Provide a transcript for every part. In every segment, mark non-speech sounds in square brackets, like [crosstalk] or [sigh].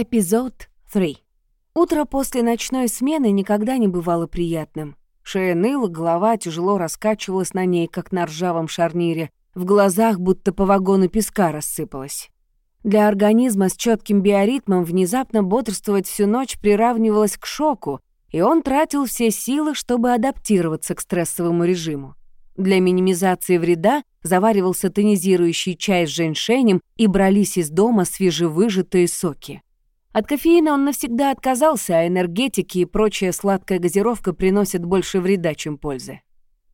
Эпизод 3. Утро после ночной смены никогда не бывало приятным. Шея ныла, голова тяжело раскачивалась на ней, как на ржавом шарнире. В глазах будто по вагону песка рассыпалась. Для организма с четким биоритмом внезапно бодрствовать всю ночь приравнивалось к шоку, и он тратил все силы, чтобы адаптироваться к стрессовому режиму. Для минимизации вреда заваривался тонизирующий чай с женьшенем и брались из дома свежевыжатые соки. От кофеина он навсегда отказался, а энергетики и прочая сладкая газировка приносят больше вреда, чем пользы.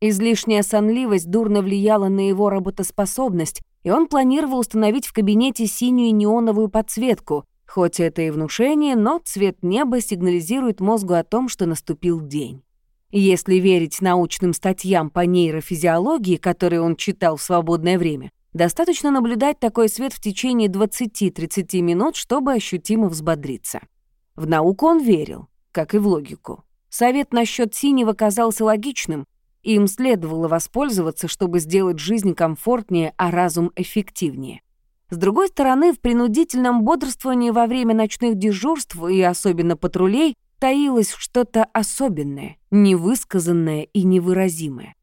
Излишняя сонливость дурно влияла на его работоспособность, и он планировал установить в кабинете синюю неоновую подсветку. Хоть это и внушение, но цвет неба сигнализирует мозгу о том, что наступил день. Если верить научным статьям по нейрофизиологии, которые он читал в свободное время, достаточно наблюдать такой свет в течение 20-30 минут, чтобы ощутимо взбодриться. В науку он верил, как и в логику. Совет насчет синего казался логичным, им следовало воспользоваться, чтобы сделать жизнь комфортнее, а разум эффективнее. С другой стороны, в принудительном бодрствовании во время ночных дежурств и особенно патрулей таилось что-то особенное, невысказанное и невыразимое.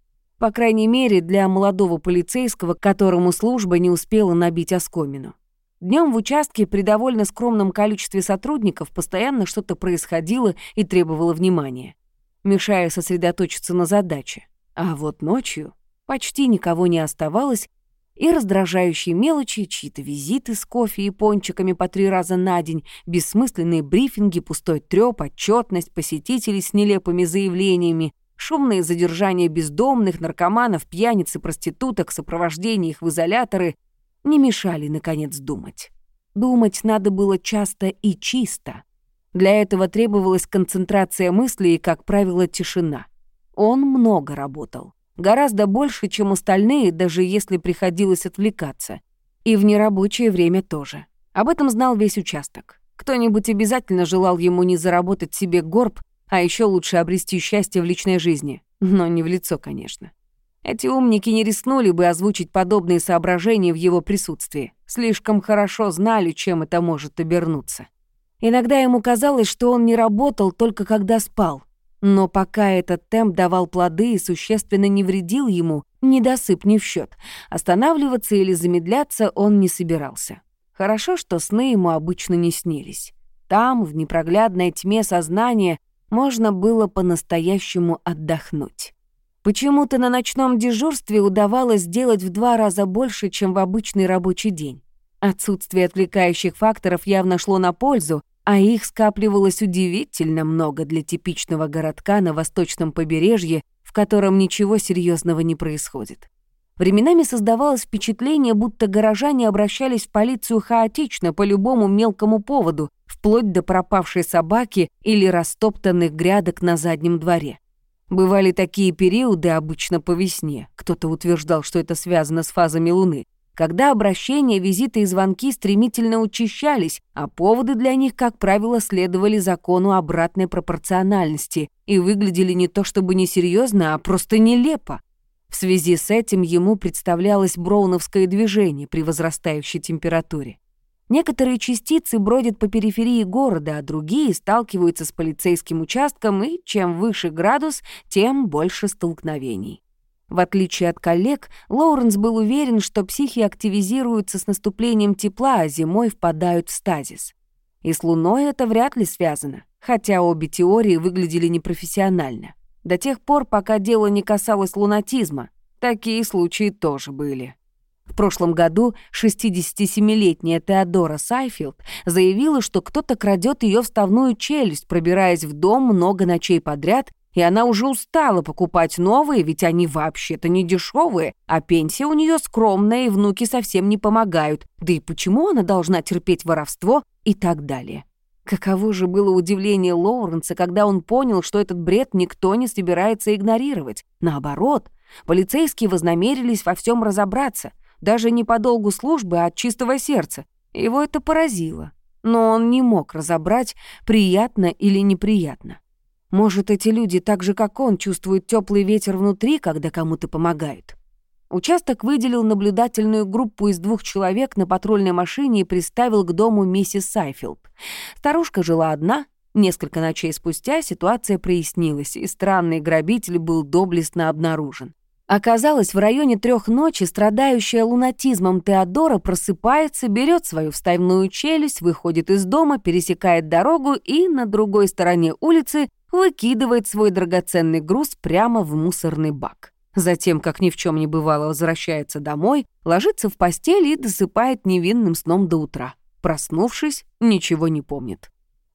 По крайней мере, для молодого полицейского, которому служба не успела набить оскомину. Днем в участке при довольно скромном количестве сотрудников постоянно что-то происходило и требовало внимания, мешая сосредоточиться на задаче. А вот ночью почти никого не оставалось, и раздражающие мелочи, чьи-то визиты с кофе и пончиками по три раза на день, бессмысленные брифинги, пустой трёп, отчетность посетителей с нелепыми заявлениями, шумные задержания бездомных, наркоманов, пьяниц и проституток, сопровождение их в изоляторы не мешали, наконец, думать. Думать надо было часто и чисто. Для этого требовалась концентрация мысли и, как правило, тишина. Он много работал. Гораздо больше, чем остальные, даже если приходилось отвлекаться. И в нерабочее время тоже. Об этом знал весь участок. Кто-нибудь обязательно желал ему не заработать себе горб, а еще лучше обрести счастье в личной жизни. Но не в лицо, конечно. Эти умники не рискнули бы озвучить подобные соображения в его присутствии. Слишком хорошо знали, чем это может обернуться. Иногда ему казалось, что он не работал только когда спал, но пока этот темп давал плоды и существенно не вредил ему, недосып не в счет, останавливаться или замедляться он не собирался. Хорошо, что сны ему обычно не снились. Там, в непроглядной тьме сознания, можно было по-настоящему отдохнуть. Почему-то на ночном дежурстве удавалось сделать в два раза больше, чем в обычный рабочий день. Отсутствие отвлекающих факторов явно шло на пользу, а их скапливалось удивительно много для типичного городка на восточном побережье, в котором ничего серьезного не происходит. Временами создавалось впечатление, будто горожане обращались в полицию хаотично по любому мелкому поводу, вплоть до пропавшей собаки или растоптанных грядок на заднем дворе. Бывали такие периоды, обычно по весне. Кто-то утверждал, что это связано с фазами Луны, когда обращения, визиты и звонки стремительно учащались, а поводы для них, как правило, следовали закону обратной пропорциональности и выглядели не то чтобы несерьезно, а просто нелепо. В связи с этим ему представлялось броуновское движение при возрастающей температуре. Некоторые частицы бродят по периферии города, а другие сталкиваются с полицейским участком, и чем выше градус, тем больше столкновений. В отличие от коллег, Лоуренс был уверен, что психи активизируются с наступлением тепла, а зимой впадают в стазис. И с Луной это вряд ли связано, хотя обе теории выглядели непрофессионально. До тех пор, пока дело не касалось лунатизма, такие случаи тоже были. В прошлом году 67-летняя Теодора Сайфилд заявила, что кто-то крадет ее вставную челюсть, пробираясь в дом много ночей подряд и она уже устала покупать новые, ведь они вообще-то не дешевые, а пенсия у нее скромная, и внуки совсем не помогают. Да и почему она должна терпеть воровство и так далее? Каково же было удивление Лоуренса, когда он понял, что этот бред никто не собирается игнорировать. Наоборот, полицейские вознамерились во всем разобраться, даже не по долгу службы, а от чистого сердца. Его это поразило. Но он не мог разобрать, приятно или неприятно. Может, эти люди так же, как он, чувствуют теплый ветер внутри, когда кому-то помогают? Участок выделил наблюдательную группу из двух человек на патрульной машине и приставил к дому миссис Сайфилд. Старушка жила одна. Несколько ночей спустя ситуация прояснилась, и странный грабитель был доблестно обнаружен. Оказалось, в районе трех ночи страдающая лунатизмом Теодора просыпается, берет свою вставную челюсть, выходит из дома, пересекает дорогу и на другой стороне улицы выкидывает свой драгоценный груз прямо в мусорный бак. Затем, как ни в чем не бывало, возвращается домой, ложится в постель и досыпает невинным сном до утра. Проснувшись, ничего не помнит.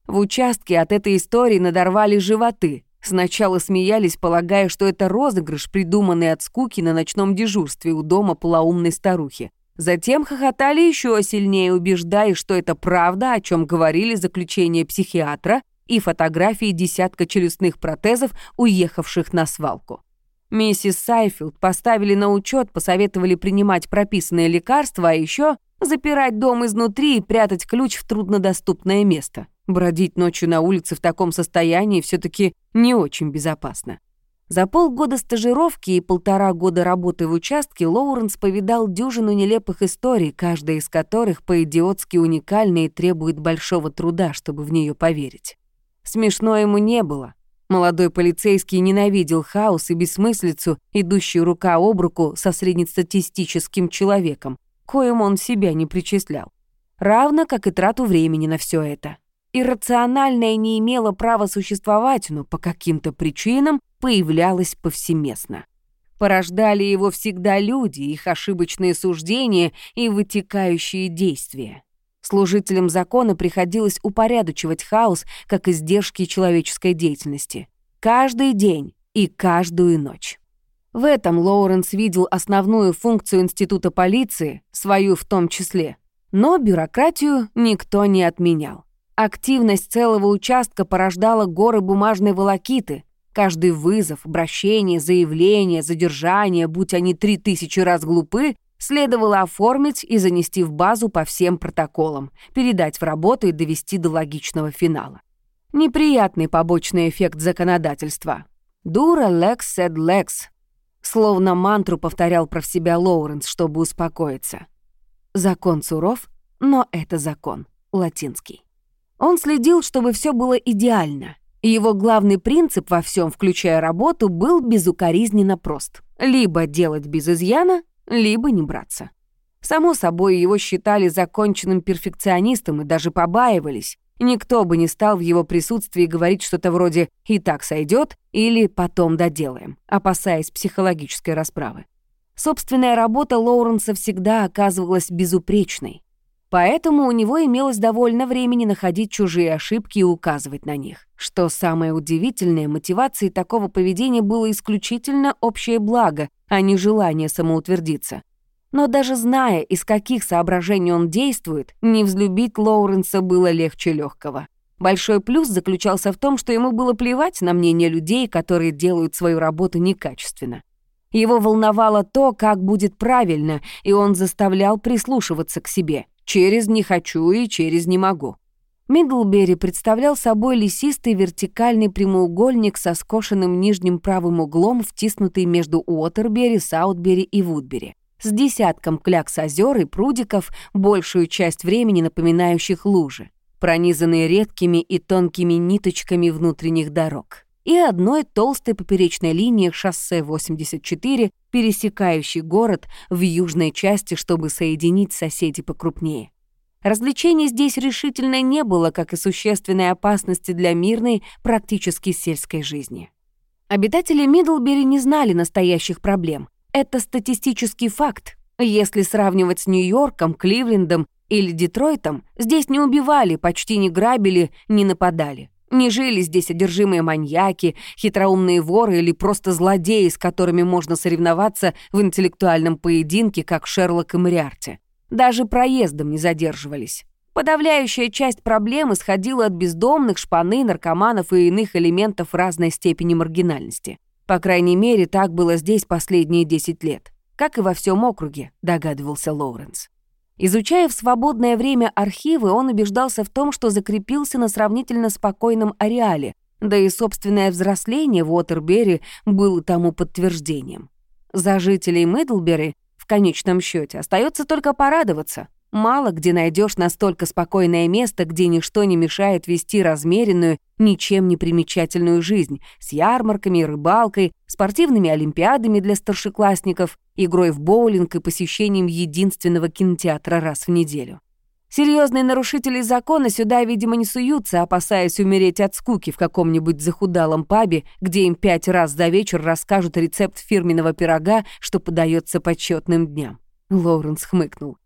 В участке от этой истории надорвали животы. Сначала смеялись, полагая, что это розыгрыш, придуманный от скуки на ночном дежурстве у дома полоумной старухи. Затем хохотали еще сильнее, убеждая, что это правда, о чем говорили заключения психиатра и фотографии десятка челюстных протезов, уехавших на свалку. Миссис Сайфилд поставили на учет, посоветовали принимать прописанные лекарства, а еще запирать дом изнутри и прятать ключ в труднодоступное место. Бродить ночью на улице в таком состоянии все таки не очень безопасно. За полгода стажировки и полтора года работы в участке Лоуренс повидал дюжину нелепых историй, каждая из которых по-идиотски уникальна и требует большого труда, чтобы в нее поверить. Смешно ему не было, Молодой полицейский ненавидел хаос и бессмыслицу, идущую рука об руку со среднестатистическим человеком, коим он себя не причислял. Равно как и трату времени на все это. Иррациональное не имело права существовать, но по каким-то причинам появлялось повсеместно. Порождали его всегда люди, их ошибочные суждения и вытекающие действия. Служителям закона приходилось упорядочивать хаос, как издержки человеческой деятельности. Каждый день и каждую ночь. В этом Лоуренс видел основную функцию института полиции, свою в том числе. Но бюрократию никто не отменял. Активность целого участка порождала горы бумажной волокиты. Каждый вызов, обращение, заявление, задержание, будь они три тысячи раз глупы, Следовало оформить и занести в базу по всем протоколам, передать в работу и довести до логичного финала. Неприятный побочный эффект законодательства. «Дура лекс сед лекс», словно мантру повторял про себя Лоуренс, чтобы успокоиться. Закон суров, но это закон, латинский. Он следил, чтобы все было идеально. Его главный принцип во всем, включая работу, был безукоризненно прост. Либо делать без изъяна, либо не браться. Само собой, его считали законченным перфекционистом и даже побаивались. Никто бы не стал в его присутствии говорить что-то вроде «и так сойдет» или «потом доделаем», опасаясь психологической расправы. Собственная работа Лоуренса всегда оказывалась безупречной. Поэтому у него имелось довольно времени находить чужие ошибки и указывать на них. Что самое удивительное, мотивацией такого поведения было исключительно общее благо, а не желание самоутвердиться. Но даже зная, из каких соображений он действует, не взлюбить Лоуренса было легче легкого. Большой плюс заключался в том, что ему было плевать на мнение людей, которые делают свою работу некачественно. Его волновало то, как будет правильно, и он заставлял прислушиваться к себе — Через «не хочу» и через «не могу». Мидлбери представлял собой лесистый вертикальный прямоугольник со скошенным нижним правым углом, втиснутый между Уотербери, Саутбери и Вудбери, с десятком клякс озер и прудиков, большую часть времени напоминающих лужи, пронизанные редкими и тонкими ниточками внутренних дорог, и одной толстой поперечной линии шоссе 84, пересекающей город в южной части, чтобы соединить соседей покрупнее. Развлечений здесь решительно не было, как и существенной опасности для мирной, практически сельской жизни. Обитатели Мидлбери не знали настоящих проблем. Это статистический факт. Если сравнивать с Нью-Йорком, Кливлендом или Детройтом, здесь не убивали, почти не грабили, не нападали. Не жили здесь одержимые маньяки, хитроумные воры или просто злодеи, с которыми можно соревноваться в интеллектуальном поединке, как Шерлок и Мариарти. Даже проездом не задерживались. Подавляющая часть проблем исходила от бездомных, шпаны, наркоманов и иных элементов разной степени маргинальности. По крайней мере, так было здесь последние 10 лет. Как и во всем округе, догадывался Лоуренс. Изучая в свободное время архивы, он убеждался в том, что закрепился на сравнительно спокойном ареале, да и собственное взросление в Уотербери было тому подтверждением. За жителей Мидлбери в конечном счете остается только порадоваться. Мало где найдешь настолько спокойное место, где ничто не мешает вести размеренную, ничем не примечательную жизнь с ярмарками, рыбалкой, спортивными олимпиадами для старшеклассников, игрой в боулинг и посещением единственного кинотеатра раз в неделю. Серьезные нарушители закона сюда, видимо, не суются, опасаясь умереть от скуки в каком-нибудь захудалом пабе, где им пять раз за вечер расскажут рецепт фирменного пирога, что подается почетным дням. Лоуренс хмыкнул.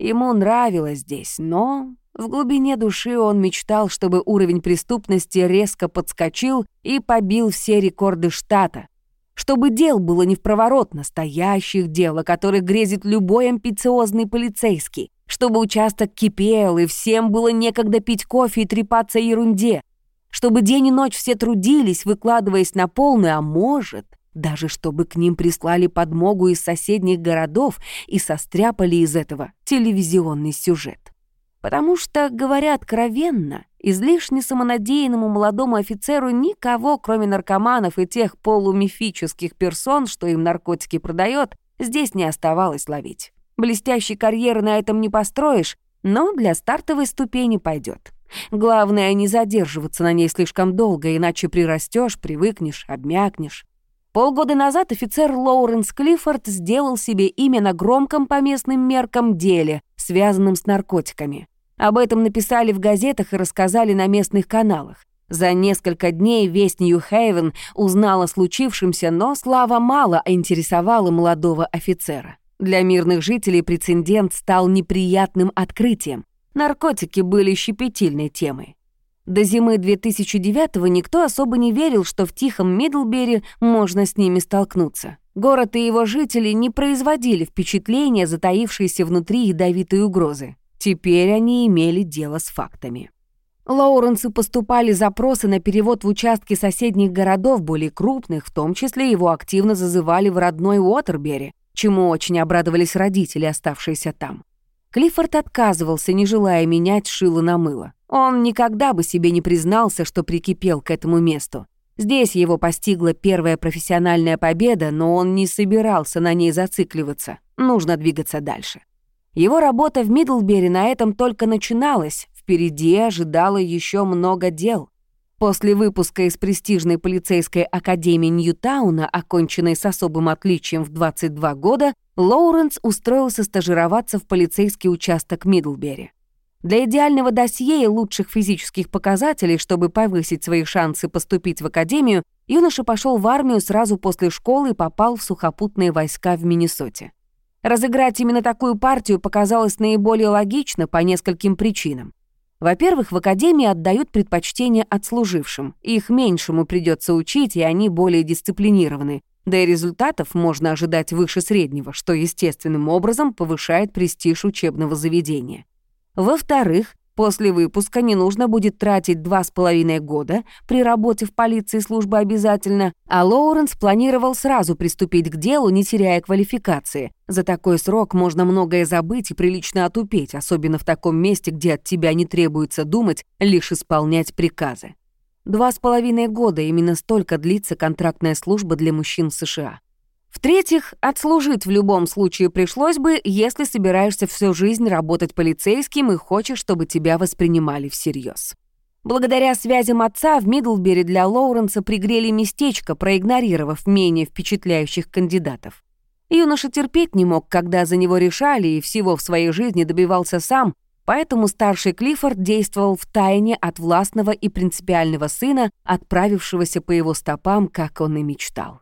Ему нравилось здесь, но в глубине души он мечтал, чтобы уровень преступности резко подскочил и побил все рекорды штата. Чтобы дел было не в проворот, настоящих дел, о которых грезит любой амбициозный полицейский. Чтобы участок кипел, и всем было некогда пить кофе и трепаться ерунде. Чтобы день и ночь все трудились, выкладываясь на полный, а может, даже чтобы к ним прислали подмогу из соседних городов и состряпали из этого телевизионный сюжет. Потому что, говоря откровенно, излишне самонадеянному молодому офицеру никого, кроме наркоманов и тех полумифических персон, что им наркотики продает, здесь не оставалось ловить. Блестящей карьеры на этом не построишь, но для стартовой ступени пойдет. Главное, не задерживаться на ней слишком долго, иначе прирастешь, привыкнешь, обмякнешь. Полгода назад офицер Лоуренс Клиффорд сделал себе имя на громком по местным меркам деле, связанном с наркотиками. Об этом написали в газетах и рассказали на местных каналах. За несколько дней весь Нью-Хейвен узнал о случившемся, но слава мало интересовала молодого офицера. Для мирных жителей прецедент стал неприятным открытием. Наркотики были щепетильной темой. До зимы 2009-го никто особо не верил, что в тихом Мидлбери можно с ними столкнуться. Город и его жители не производили впечатления затаившейся внутри ядовитой угрозы. Теперь они имели дело с фактами. Лоуренсу поступали запросы на перевод в участки соседних городов, более крупных, в том числе его активно зазывали в родной Уотербери, чему очень обрадовались родители, оставшиеся там. Клиффорд отказывался, не желая менять шило на мыло. Он никогда бы себе не признался, что прикипел к этому месту. Здесь его постигла первая профессиональная победа, но он не собирался на ней зацикливаться. Нужно двигаться дальше. Его работа в Мидлбери на этом только начиналась, впереди ожидало еще много дел. После выпуска из престижной полицейской академии Ньютауна, оконченной с особым отличием в 22 года, Лоуренс устроился стажироваться в полицейский участок Мидлбери. Для идеального досье и лучших физических показателей, чтобы повысить свои шансы поступить в академию, юноша пошел в армию сразу после школы и попал в сухопутные войска в Миннесоте. Разыграть именно такую партию показалось наиболее логично по нескольким причинам. Во-первых, в академии отдают предпочтение отслужившим, их меньшему придется учить, и они более дисциплинированы, да и результатов можно ожидать выше среднего, что естественным образом повышает престиж учебного заведения. Во-вторых, после выпуска не нужно будет тратить два с половиной года при работе в полиции службы обязательно, а Лоуренс планировал сразу приступить к делу, не теряя квалификации. За такой срок можно многое забыть и прилично отупеть, особенно в таком месте, где от тебя не требуется думать, лишь исполнять приказы. Два с половиной года именно столько длится контрактная служба для мужчин в США. В-третьих, отслужить в любом случае пришлось бы, если собираешься всю жизнь работать полицейским и хочешь, чтобы тебя воспринимали всерьез. Благодаря связям отца в Мидлбери для Лоуренса пригрели местечко, проигнорировав менее впечатляющих кандидатов. Юноша терпеть не мог, когда за него решали, и всего в своей жизни добивался сам, поэтому старший Клиффорд действовал в тайне от властного и принципиального сына, отправившегося по его стопам, как он и мечтал.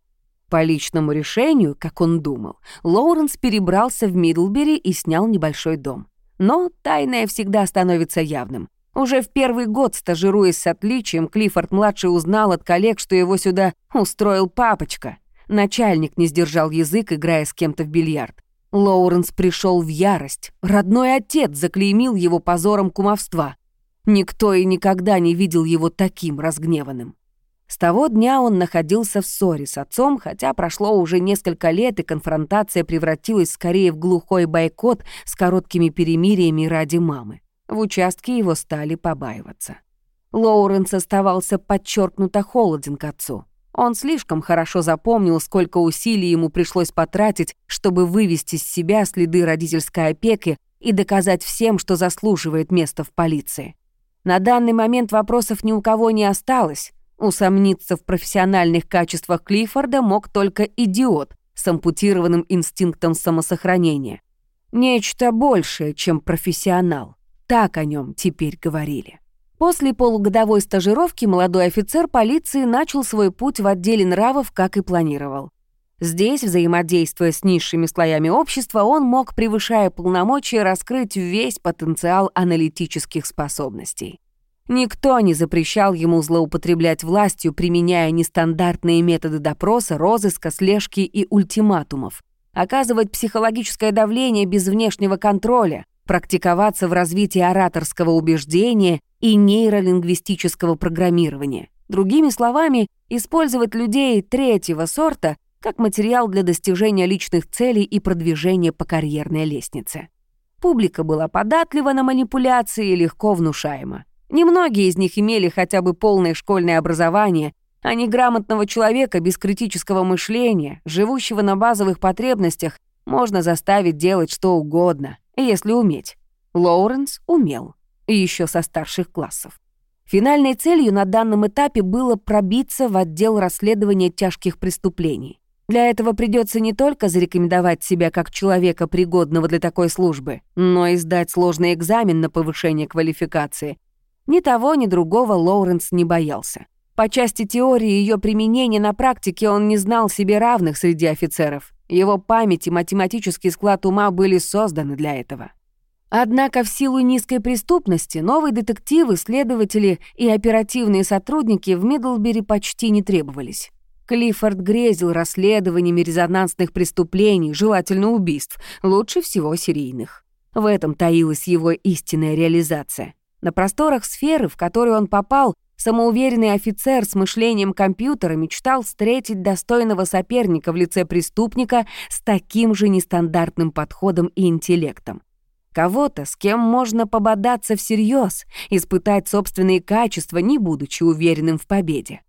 По личному решению, как он думал, Лоуренс перебрался в Мидлбери и снял небольшой дом. Но тайное всегда становится явным. Уже в первый год, стажируясь с отличием, Клиффорд-младший узнал от коллег, что его сюда устроил папочка. Начальник не сдержал язык, играя с кем-то в бильярд. Лоуренс пришел в ярость. Родной отец заклеймил его позором кумовства. Никто и никогда не видел его таким разгневанным. С того дня он находился в ссоре с отцом, хотя прошло уже несколько лет, и конфронтация превратилась скорее в глухой бойкот с короткими перемириями ради мамы. В участке его стали побаиваться. Лоуренс оставался подчеркнуто холоден к отцу. Он слишком хорошо запомнил, сколько усилий ему пришлось потратить, чтобы вывести с себя следы родительской опеки и доказать всем, что заслуживает места в полиции. На данный момент вопросов ни у кого не осталось. Усомниться в профессиональных качествах Клиффорда мог только идиот с ампутированным инстинктом самосохранения. Нечто большее, чем профессионал. Так о нем теперь говорили. После полугодовой стажировки молодой офицер полиции начал свой путь в отделе нравов, как и планировал. Здесь, взаимодействуя с низшими слоями общества, он мог, превышая полномочия, раскрыть весь потенциал аналитических способностей. Никто не запрещал ему злоупотреблять властью, применяя нестандартные методы допроса, розыска, слежки и ультиматумов, оказывать психологическое давление без внешнего контроля, практиковаться в развитии ораторского убеждения и нейролингвистического программирования. Другими словами, использовать людей третьего сорта как материал для достижения личных целей и продвижения по карьерной лестнице. Публика была податлива на манипуляции и легко внушаема. Немногие из них имели хотя бы полное школьное образование, а неграмотного человека без критического мышления, живущего на базовых потребностях, можно заставить делать что угодно, если уметь. Лоуренс умел, и еще со старших классов. Финальной целью на данном этапе было пробиться в отдел расследования тяжких преступлений. Для этого придется не только зарекомендовать себя как человека, пригодного для такой службы, но и сдать сложный экзамен на повышение квалификации. Ни того, ни другого Лоуренс не боялся. По части теории ее применения на практике он не знал себе равных среди офицеров. Его память и математический склад ума были созданы для этого. Однако в силу низкой преступности новые детективы, следователи и оперативные сотрудники в Мидлбери почти не требовались. Клиффорд грезил расследованиями резонансных преступлений, желательно убийств, лучше всего серийных. В этом таилась его истинная реализация. На просторах сферы, в которую он попал, самоуверенный офицер с мышлением компьютера мечтал встретить достойного соперника в лице преступника с таким же нестандартным подходом и интеллектом. Кого-то, с кем можно пободаться всерьез, испытать собственные качества, не будучи уверенным в победе.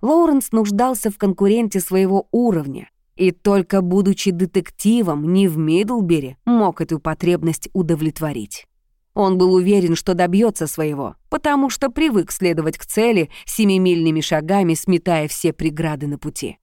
Лоуренс нуждался в конкуренте своего уровня, и только будучи детективом не в Мидлбери мог эту потребность удовлетворить. Он был уверен, что добьется своего, потому что привык следовать к цели семимильными шагами, сметая все преграды на пути.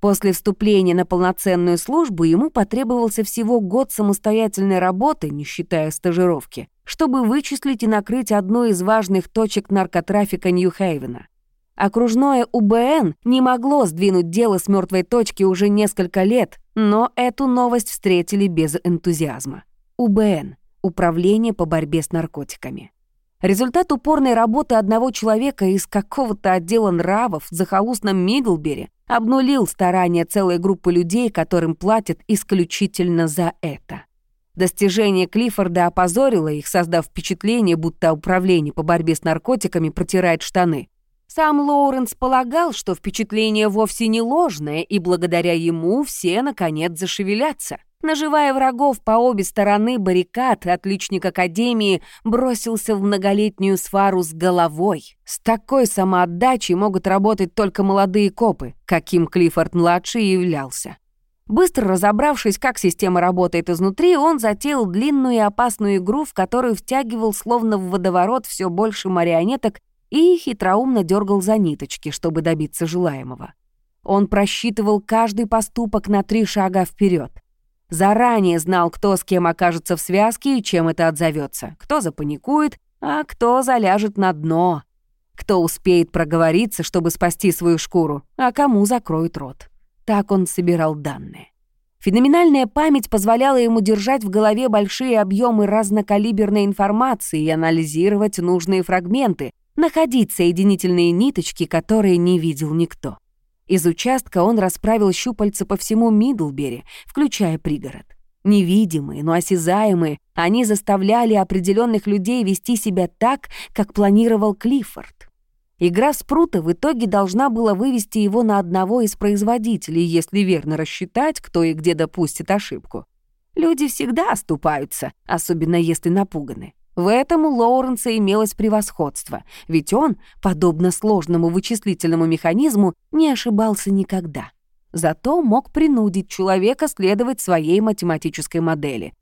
После вступления на полноценную службу ему потребовался всего год самостоятельной работы, не считая стажировки, чтобы вычислить и накрыть одну из важных точек наркотрафика Нью-Хейвена. Окружное УБН не могло сдвинуть дело с мертвой точки уже несколько лет, но эту новость встретили без энтузиазма. УБН — Управление по борьбе с наркотиками. Результат упорной работы одного человека из какого-то отдела нравов в захолустном Мидлбери обнулил старания целой группы людей, которым платят исключительно за это. Достижение Клиффорда опозорило их, создав впечатление, будто управление по борьбе с наркотиками протирает штаны. Сам Лоуренс полагал, что впечатление вовсе не ложное, и благодаря ему все, наконец, зашевелятся. Наживая врагов по обе стороны баррикад, отличник Академии бросился в многолетнюю свару с головой. С такой самоотдачей могут работать только молодые копы, каким Клиффорд-младший являлся. Быстро разобравшись, как система работает изнутри, он затеял длинную и опасную игру, в которую втягивал словно в водоворот все больше марионеток и хитроумно дергал за ниточки, чтобы добиться желаемого. Он просчитывал каждый поступок на три шага вперед. Заранее знал, кто с кем окажется в связке и чем это отзовется, кто запаникует, а кто заляжет на дно, кто успеет проговориться, чтобы спасти свою шкуру, а кому закроют рот. Так он собирал данные. Феноменальная память позволяла ему держать в голове большие объемы разнокалиберной информации и анализировать нужные фрагменты, находить соединительные ниточки, которые не видел никто. Из участка он расправил щупальца по всему Мидлбери, включая пригород. Невидимые, но осязаемые, они заставляли определенных людей вести себя так, как планировал Клиффорд. Игра спрута в итоге должна была вывести его на одного из производителей, если верно рассчитать, кто и где допустит ошибку. Люди всегда оступаются, особенно если напуганы. В этом у Лоуренса имелось превосходство, ведь он, подобно сложному вычислительному механизму, не ошибался никогда. Зато мог принудить человека следовать своей математической модели.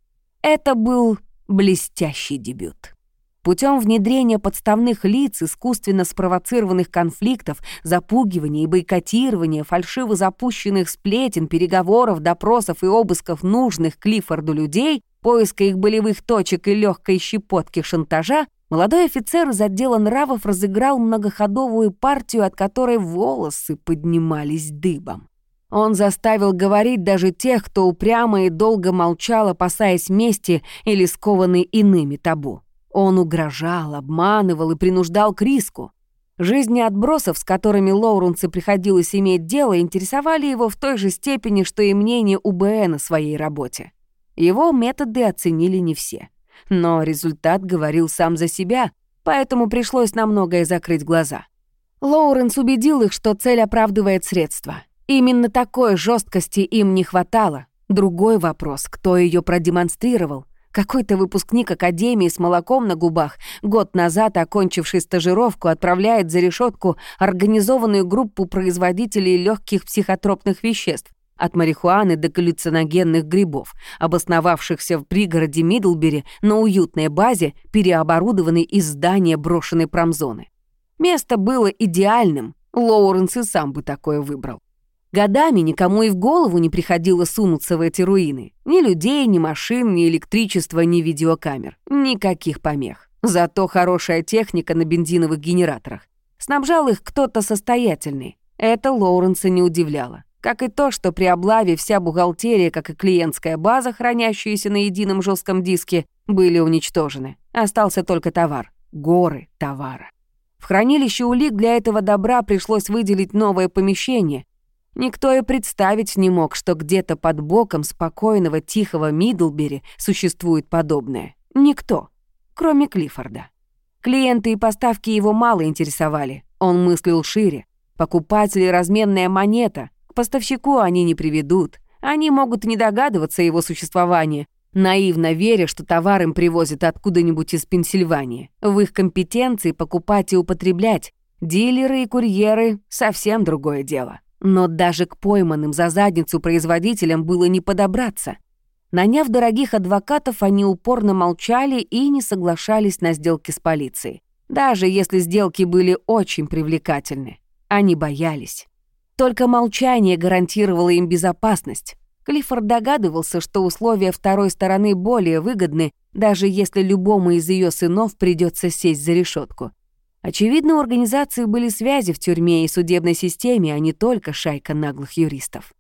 Это был блестящий дебют. Путем внедрения подставных лиц, искусственно спровоцированных конфликтов, запугивания и бойкотирования, фальшиво запущенных сплетен, переговоров, допросов и обысков нужных Клиффорду людей, поиска их болевых точек и легкой щепотки шантажа, молодой офицер из отдела нравов разыграл многоходовую партию, от которой волосы поднимались дыбом. Он заставил говорить даже тех, кто упрямо и долго молчал, опасаясь мести или скованный иными табу. Он угрожал, обманывал и принуждал к риску. Жизни отбросов, с которыми Лоуренсу приходилось иметь дело, интересовали его в той же степени, что и мнение УБН о своей работе. Его методы оценили не все. Но результат говорил сам за себя, поэтому пришлось на многое закрыть глаза. Лоуренс убедил их, что цель оправдывает средства. Именно такой жесткости им не хватало. Другой вопрос, кто ее продемонстрировал, какой-то выпускник академии с молоком на губах, год назад окончивший стажировку, отправляет за решетку организованную группу производителей легких психотропных веществ, от марихуаны до галлюциногенных грибов, обосновавшихся в пригороде Мидлбери на уютной базе, переоборудованной из здания брошенной промзоны. Место было идеальным, Лоуренс и сам бы такое выбрал. Годами никому и в голову не приходило сунуться в эти руины. Ни людей, ни машин, ни электричества, ни видеокамер. Никаких помех. Зато хорошая техника на бензиновых генераторах. Снабжал их кто-то состоятельный. Это Лоуренса не удивляло. Как и то, что при облаве вся бухгалтерия, как и клиентская база, хранящаяся на едином жестком диске, были уничтожены. Остался только товар. Горы товара. В хранилище улик для этого добра пришлось выделить новое помещение, Никто и представить не мог, что где-то под боком спокойного, тихого Мидлбери существует подобное. Никто, кроме Клиффорда. Клиенты и поставки его мало интересовали. Он мыслил шире. Покупатели — разменная монета. Поставщику они не приведут. Они могут не догадываться о его существовании, наивно веря, что товар им привозят откуда-нибудь из Пенсильвании. В их компетенции покупать и употреблять. Дилеры и курьеры — совсем другое дело. Но даже к пойманным за задницу производителям было не подобраться. Наняв дорогих адвокатов, они упорно молчали и не соглашались на сделки с полицией. Даже если сделки были очень привлекательны. Они боялись. Только молчание гарантировало им безопасность. Клиффорд догадывался, что условия второй стороны более выгодны, даже если любому из ее сынов придется сесть за решетку. Очевидно, у организации были связи в тюрьме и судебной системе, а не только шайка наглых юристов.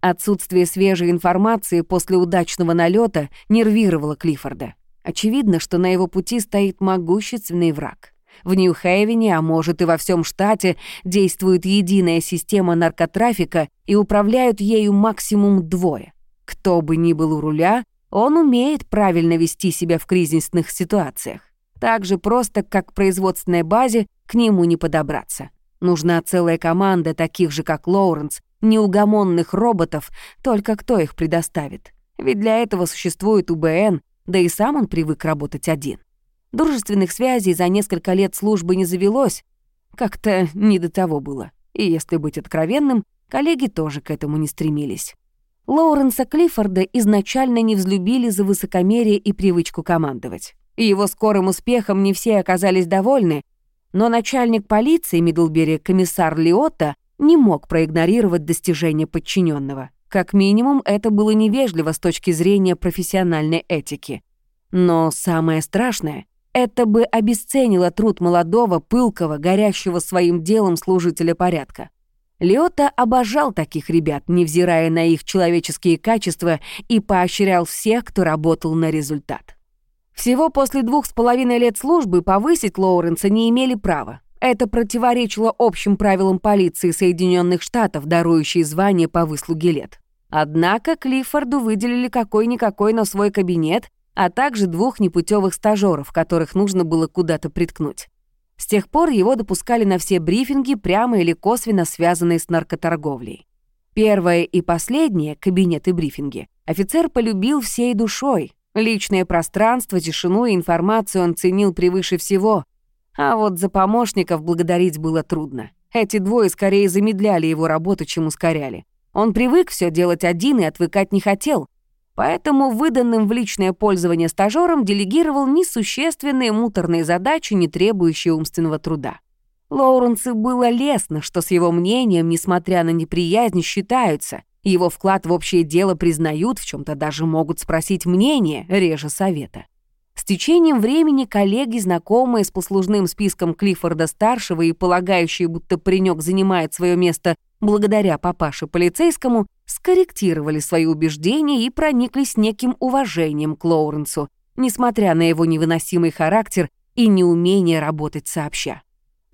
Отсутствие свежей информации после удачного налета нервировало Клиффорда. Очевидно, что на его пути стоит могущественный враг. В Нью-Хейвене, а может и во всем штате, действует единая система наркотрафика и управляют ею максимум двое. Кто бы ни был у руля, он умеет правильно вести себя в кризисных ситуациях. Так же просто, как к производственной базе, к нему не подобраться. Нужна целая команда таких же, как Лоуренс, неугомонных роботов, только кто их предоставит? Ведь для этого существует УБН, да и сам он привык работать один. Дружественных связей за несколько лет службы не завелось, как-то не до того было. И если быть откровенным, коллеги тоже к этому не стремились. Лоуренса Клиффорда изначально не взлюбили за высокомерие и привычку командовать. Его скорым успехом не все оказались довольны, но начальник полиции Мидлбери, комиссар Лиотта, не мог проигнорировать достижения подчиненного. Как минимум, это было невежливо с точки зрения профессиональной этики. Но самое страшное — это бы обесценило труд молодого, пылкого, горящего своим делом служителя порядка. Лиота обожал таких ребят, невзирая на их человеческие качества, и поощрял всех, кто работал на результат. Всего после двух с половиной лет службы повысить Лоуренса не имели права. Это противоречило общим правилам полиции Соединенных Штатов, дарующей звание по выслуге лет. Однако Клиффорду выделили какой-никакой, но свой кабинет, а также двух непутевых стажеров, которых нужно было куда-то приткнуть. С тех пор его допускали на все брифинги, прямо или косвенно связанные с наркоторговлей. Первое и последнее, кабинет и брифинги, офицер полюбил всей душой, Личное пространство, тишину и информацию он ценил превыше всего. А вот за помощников благодарить было трудно. Эти двое скорее замедляли его работу, чем ускоряли. Он привык все делать один и отвыкать не хотел. Поэтому выданным в личное пользование стажерам делегировал несущественные муторные задачи, не требующие умственного труда. Лоуренсу было лестно, что с его мнением, несмотря на неприязнь, считаются. Его вклад в общее дело признают, в чем то даже могут спросить мнение, реже совета. С течением времени коллеги, знакомые с послужным списком Клиффорда-старшего и полагающие, будто паренек занимает свое место благодаря папаше полицейскому, скорректировали свои убеждения и прониклись неким уважением к Лоуренсу, несмотря на его невыносимый характер и неумение работать сообща.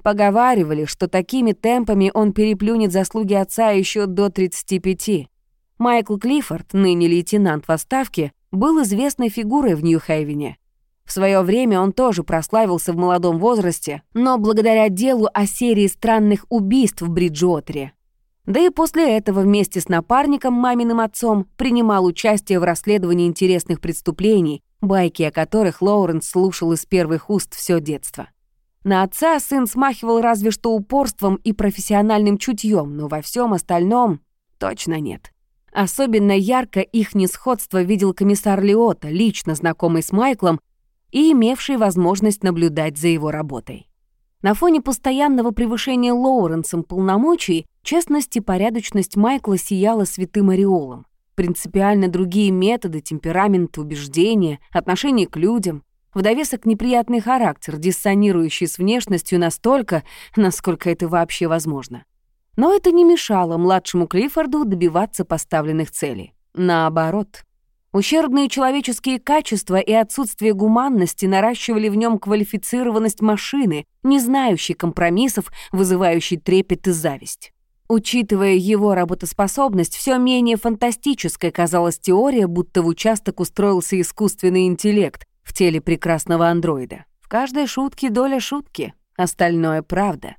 Поговаривали, что такими темпами он переплюнет заслуги отца еще до 35. Майкл Клиффорд, ныне лейтенант в отставке, был известной фигурой в Нью-Хейвене. В свое время он тоже прославился в молодом возрасте, но благодаря делу о серии странных убийств в Бриджуотере. Да и после этого вместе с напарником, маминым отцом, принимал участие в расследовании интересных преступлений, байки о которых Лоуренс слушал из первых уст все детство. На отца сын смахивал разве что упорством и профессиональным чутьем, но во всем остальном точно нет. Особенно ярко их несходство видел комиссар Лиота, лично знакомый с Майклом и имевший возможность наблюдать за его работой. На фоне постоянного превышения Лоуренсом полномочий честность и порядочность Майкла сияла святым ореолом. Принципиально другие методы, темперамент, убеждения, отношение к людям, в довесок неприятный характер, диссонирующий с внешностью настолько, насколько это вообще возможно. Но это не мешало младшему Клиффорду добиваться поставленных целей. Наоборот. Ущербные человеческие качества и отсутствие гуманности наращивали в нем квалифицированность машины, не знающей компромиссов, вызывающей трепет и зависть. Учитывая его работоспособность, все менее фантастической казалась теория, будто в участок устроился искусственный интеллект, в теле прекрасного андроида. В каждой шутке доля шутки, остальное — правда.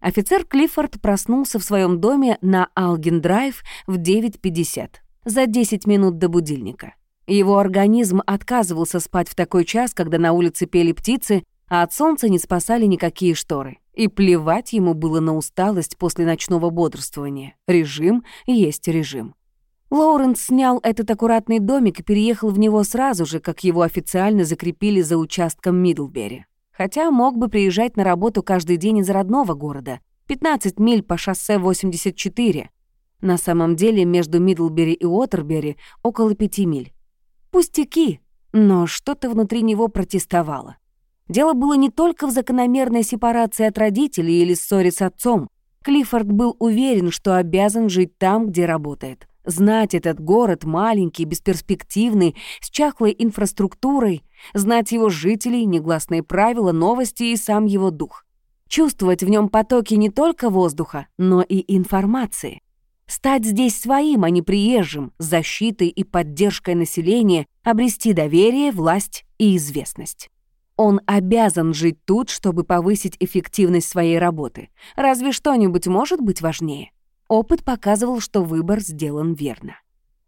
Офицер Клиффорд проснулся в своем доме на Алген-драйв в 9.50, за 10 минут до будильника. Его организм отказывался спать в такой час, когда на улице пели птицы, а от солнца не спасали никакие шторы. И плевать ему было на усталость после ночного бодрствования. Режим есть режим. Лоуренс снял этот аккуратный домик и переехал в него сразу же, как его официально закрепили за участком Мидлбери. Хотя мог бы приезжать на работу каждый день из родного города. 15 миль по шоссе 84. На самом деле между Мидлбери и Уотербери около 5 миль. Пустяки, но что-то внутри него протестовало. Дело было не только в закономерной сепарации от родителей или ссоре с отцом. Клиффорд был уверен, что обязан жить там, где работает. Знать этот город маленький, бесперспективный, с чахлой инфраструктурой, знать его жителей, негласные правила, новости и сам его дух. Чувствовать в нем потоки не только воздуха, но и информации. Стать здесь своим, а не приезжим, защитой и поддержкой населения, обрести доверие, власть и известность. Он обязан жить тут, чтобы повысить эффективность своей работы. Разве что-нибудь может быть важнее? Опыт показывал, что выбор сделан верно.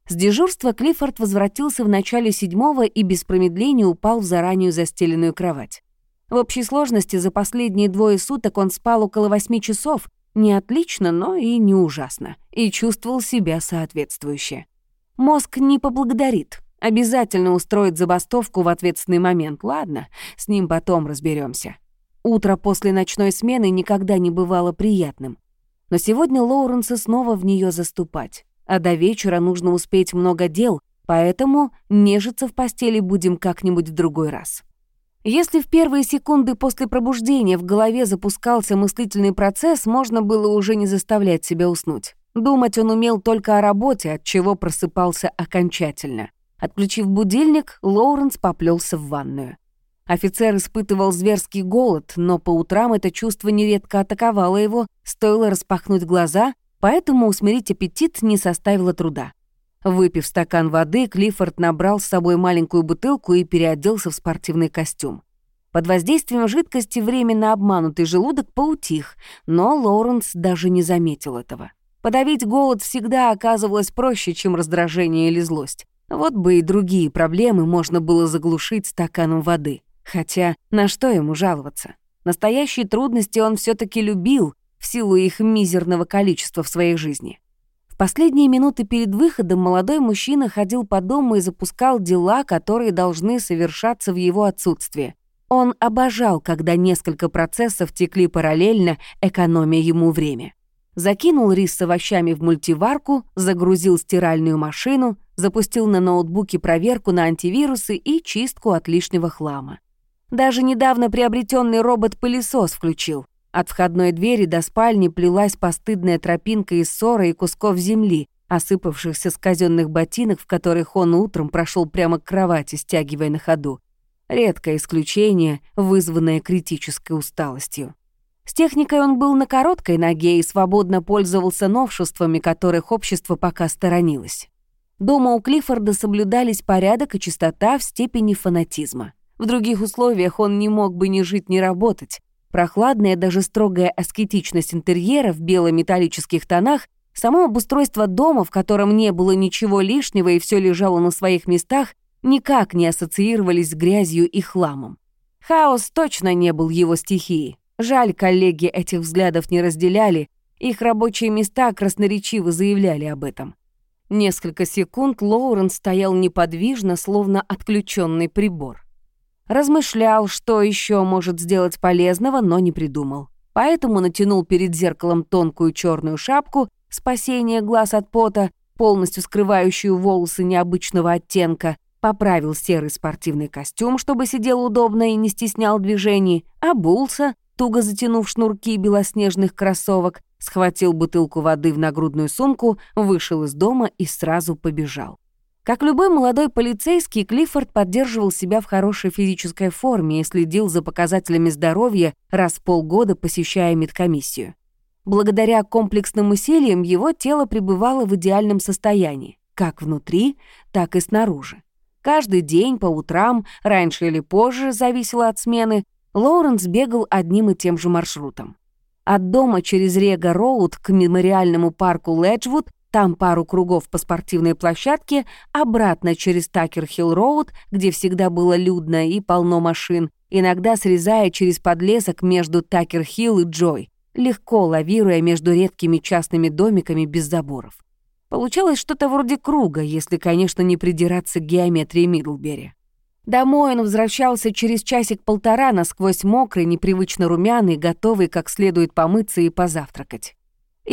С дежурства Клиффорд возвратился в начале седьмого и без промедления упал в заранее застеленную кровать. В общей сложности за последние двое суток он спал около восьми часов, не отлично, но и не ужасно, и чувствовал себя соответствующе. Мозг не поблагодарит, обязательно устроит забастовку в ответственный момент, ладно, с ним потом разберемся. Утро после ночной смены никогда не бывало приятным. Но сегодня Лоуренса снова в нее заступать. А до вечера нужно успеть много дел, поэтому нежиться в постели будем как-нибудь в другой раз. Если в первые секунды после пробуждения в голове запускался мыслительный процесс, можно было уже не заставлять себя уснуть. Думать он умел только о работе, от чего просыпался окончательно. Отключив будильник, Лоуренс поплелся в ванную. Офицер испытывал зверский голод, но по утрам это чувство нередко атаковало его, стоило распахнуть глаза, поэтому усмирить аппетит не составило труда. Выпив стакан воды, Клиффорд набрал с собой маленькую бутылку и переоделся в спортивный костюм. Под воздействием жидкости временно обманутый желудок поутих, но Лоуренс даже не заметил этого. Подавить голод всегда оказывалось проще, чем раздражение или злость. Вот бы и другие проблемы можно было заглушить стаканом воды. Хотя на что ему жаловаться? Настоящие трудности он все таки любил в силу их мизерного количества в своей жизни. Последние минуты перед выходом молодой мужчина ходил по дому и запускал дела, которые должны совершаться в его отсутствие. Он обожал, когда несколько процессов текли параллельно, экономя ему время. Закинул рис с овощами в мультиварку, загрузил стиральную машину, запустил на ноутбуке проверку на антивирусы и чистку от лишнего хлама. Даже недавно приобретенный робот-пылесос включил. От входной двери до спальни плелась постыдная тропинка из ссора и кусков земли, осыпавшихся с казенных ботинок, в которых он утром прошел прямо к кровати, стягивая на ходу. Редкое исключение, вызванное критической усталостью. С техникой он был на короткой ноге и свободно пользовался новшествами, которых общество пока сторонилось. Дома у Клиффорда соблюдались порядок и чистота в степени фанатизма. В других условиях он не мог бы ни жить, ни работать. Прохладная, даже строгая аскетичность интерьера в бело-металлических тонах, само обустройство дома, в котором не было ничего лишнего и все лежало на своих местах, никак не ассоциировались с грязью и хламом. Хаос точно не был его стихией. Жаль, коллеги этих взглядов не разделяли, их рабочие места красноречиво заявляли об этом. Несколько секунд Лоурен стоял неподвижно, словно отключенный прибор. Размышлял, что еще может сделать полезного, но не придумал. Поэтому натянул перед зеркалом тонкую черную шапку спасение глаз от пота, полностью скрывающую волосы необычного оттенка, поправил серый спортивный костюм, чтобы сидел удобно и не стеснял движений, обулся, туго затянув шнурки белоснежных кроссовок, схватил бутылку воды в нагрудную сумку, вышел из дома и сразу побежал. Как любой молодой полицейский, Клиффорд поддерживал себя в хорошей физической форме и следил за показателями здоровья, раз в полгода посещая медкомиссию. Благодаря комплексным усилиям его тело пребывало в идеальном состоянии, как внутри, так и снаружи. Каждый день по утрам, раньше или позже, зависело от смены, Лоуренс бегал одним и тем же маршрутом. От дома через Рега-Роуд к мемориальному парку Леджвуд, там пару кругов по спортивной площадке, обратно через Такер-Хилл-Роуд, где всегда было людно и полно машин, иногда срезая через подлесок между Такер-Хилл и Джой, легко лавируя между редкими частными домиками без заборов. Получалось что-то вроде круга, если, конечно, не придираться к геометрии Мидлбери. Домой он возвращался через часик-полтора, насквозь мокрый, непривычно румяный, готовый как следует помыться и позавтракать.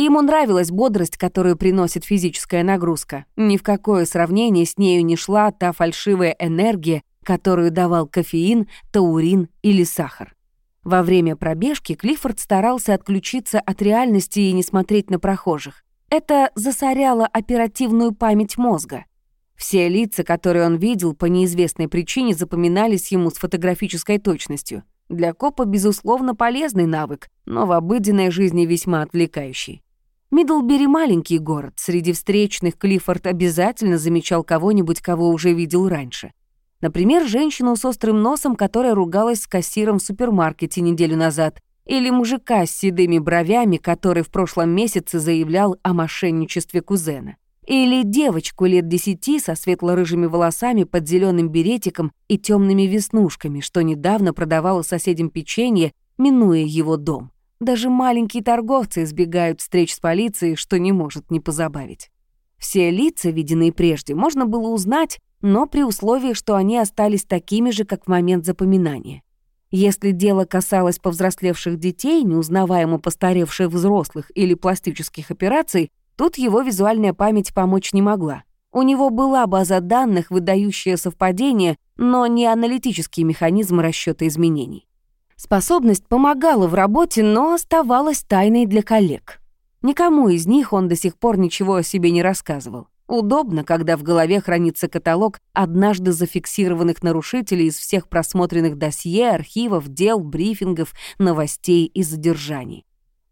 Ему нравилась бодрость, которую приносит физическая нагрузка. Ни в какое сравнение с нею не шла та фальшивая энергия, которую давал кофеин, таурин или сахар. Во время пробежки Клиффорд старался отключиться от реальности и не смотреть на прохожих. Это засоряло оперативную память мозга. Все лица, которые он видел, по неизвестной причине запоминались ему с фотографической точностью. Для копа, безусловно, полезный навык, но в обыденной жизни весьма отвлекающий. Мидлбери — маленький город. Среди встречных Клиффорд обязательно замечал кого-нибудь, кого уже видел раньше. Например, женщину с острым носом, которая ругалась с кассиром в супермаркете неделю назад, или мужика с седыми бровями, который в прошлом месяце заявлял о мошенничестве кузена. Или девочку лет десяти со светло-рыжими волосами под зеленым беретиком и темными веснушками, что недавно продавала соседям печенье, минуя его дом. Даже маленькие торговцы избегают встреч с полицией, что не может не позабавить. Все лица, виденные прежде, можно было узнать, но при условии, что они остались такими же, как в момент запоминания. Если дело касалось повзрослевших детей, неузнаваемо постаревших взрослых или пластических операций, тут его визуальная память помочь не могла. У него была база данных, выдающая совпадения, но не аналитический механизм расчета изменений. Способность помогала в работе, но оставалась тайной для коллег. Никому из них он до сих пор ничего о себе не рассказывал. Удобно, когда в голове хранится каталог однажды зафиксированных нарушителей из всех просмотренных досье, архивов, дел, брифингов, новостей и задержаний.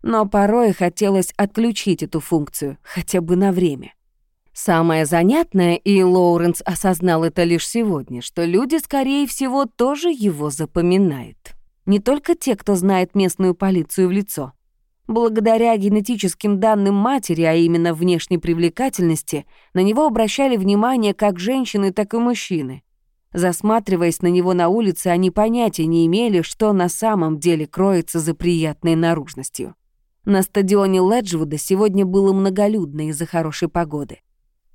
Но порой хотелось отключить эту функцию, хотя бы на время. Самое занятное, и Лоуренс осознал это лишь сегодня, что люди, скорее всего, тоже его запоминают. Не только те, кто знает местную полицию в лицо. Благодаря генетическим данным матери, а именно внешней привлекательности, на него обращали внимание как женщины, так и мужчины. Засматриваясь на него на улице, они понятия не имели, что на самом деле кроется за приятной наружностью. На стадионе Леджвуда сегодня было многолюдно из-за хорошей погоды.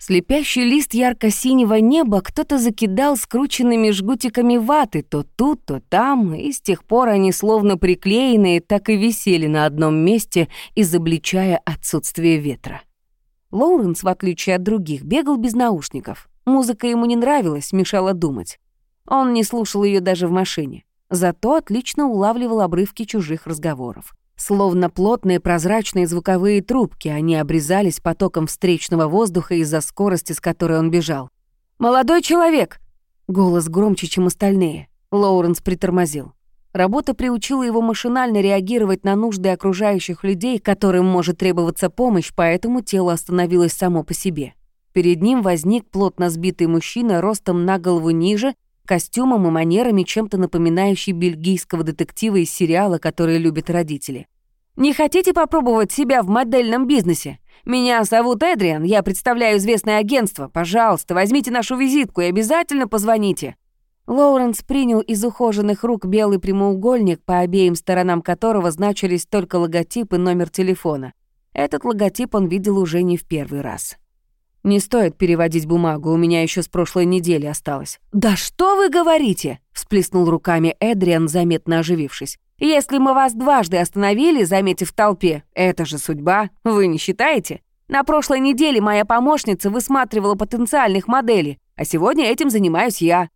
Слепящий лист ярко-синего неба кто-то закидал скрученными жгутиками ваты то тут, то там, и с тех пор они, словно приклеенные, так и висели на одном месте, изобличая отсутствие ветра. Лоуренс, в отличие от других, бегал без наушников. Музыка ему не нравилась, мешала думать. Он не слушал ее даже в машине. Зато отлично улавливал обрывки чужих разговоров. Словно плотные прозрачные звуковые трубки, они обрезались потоком встречного воздуха из-за скорости, с которой он бежал. «Молодой человек!» Голос громче, чем остальные. Лоуренс притормозил. Работа приучила его машинально реагировать на нужды окружающих людей, которым может требоваться помощь, поэтому тело остановилось само по себе. Перед ним возник плотно сбитый мужчина ростом на голову ниже, костюмом и манерами, чем-то напоминающий бельгийского детектива из сериала, который любят родители. «Не хотите попробовать себя в модельном бизнесе? Меня зовут Эдриан, я представляю известное агентство. Пожалуйста, возьмите нашу визитку и обязательно позвоните». Лоуренс принял из ухоженных рук белый прямоугольник, по обеим сторонам которого значились только логотип и номер телефона. Этот логотип он видел уже не в первый раз. «Не стоит переводить бумагу, у меня еще с прошлой недели осталось». «Да что вы говорите?» — всплеснул руками Эдриан, заметно оживившись. «Если мы вас дважды остановили, заметив в толпе, это же судьба, вы не считаете? На прошлой неделе моя помощница высматривала потенциальных моделей, а сегодня этим занимаюсь я.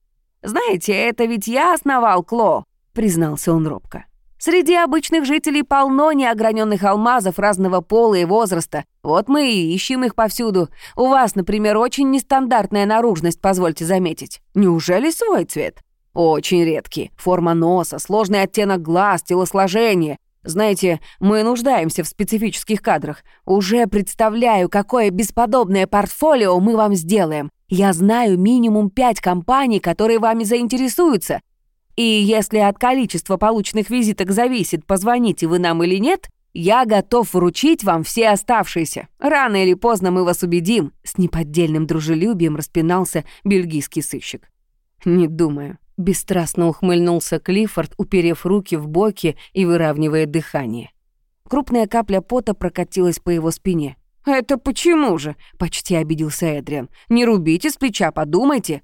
Знаете, это ведь я основал Кло», — признался он робко. Среди обычных жителей полно неограненных алмазов разного пола и возраста. Вот мы и ищем их повсюду. У вас, например, очень нестандартная наружность, позвольте заметить. Неужели свой цвет? Очень редкий. Форма носа, сложный оттенок глаз, телосложение. Знаете, мы нуждаемся в специфических кадрах. Уже представляю, какое бесподобное портфолио мы вам сделаем. Я знаю минимум пять компаний, которые вами заинтересуются. И если от количества полученных визиток зависит, позвоните вы нам или нет, я готов вручить вам все оставшиеся. Рано или поздно мы вас убедим», — с неподдельным дружелюбием распинался бельгийский сыщик. «Не думаю», — бесстрастно ухмыльнулся Клиффорд, уперев руки в боки и выравнивая дыхание. Крупная капля пота прокатилась по его спине. «Это почему же?» — почти обиделся Эдриан. «Не рубите с плеча, подумайте.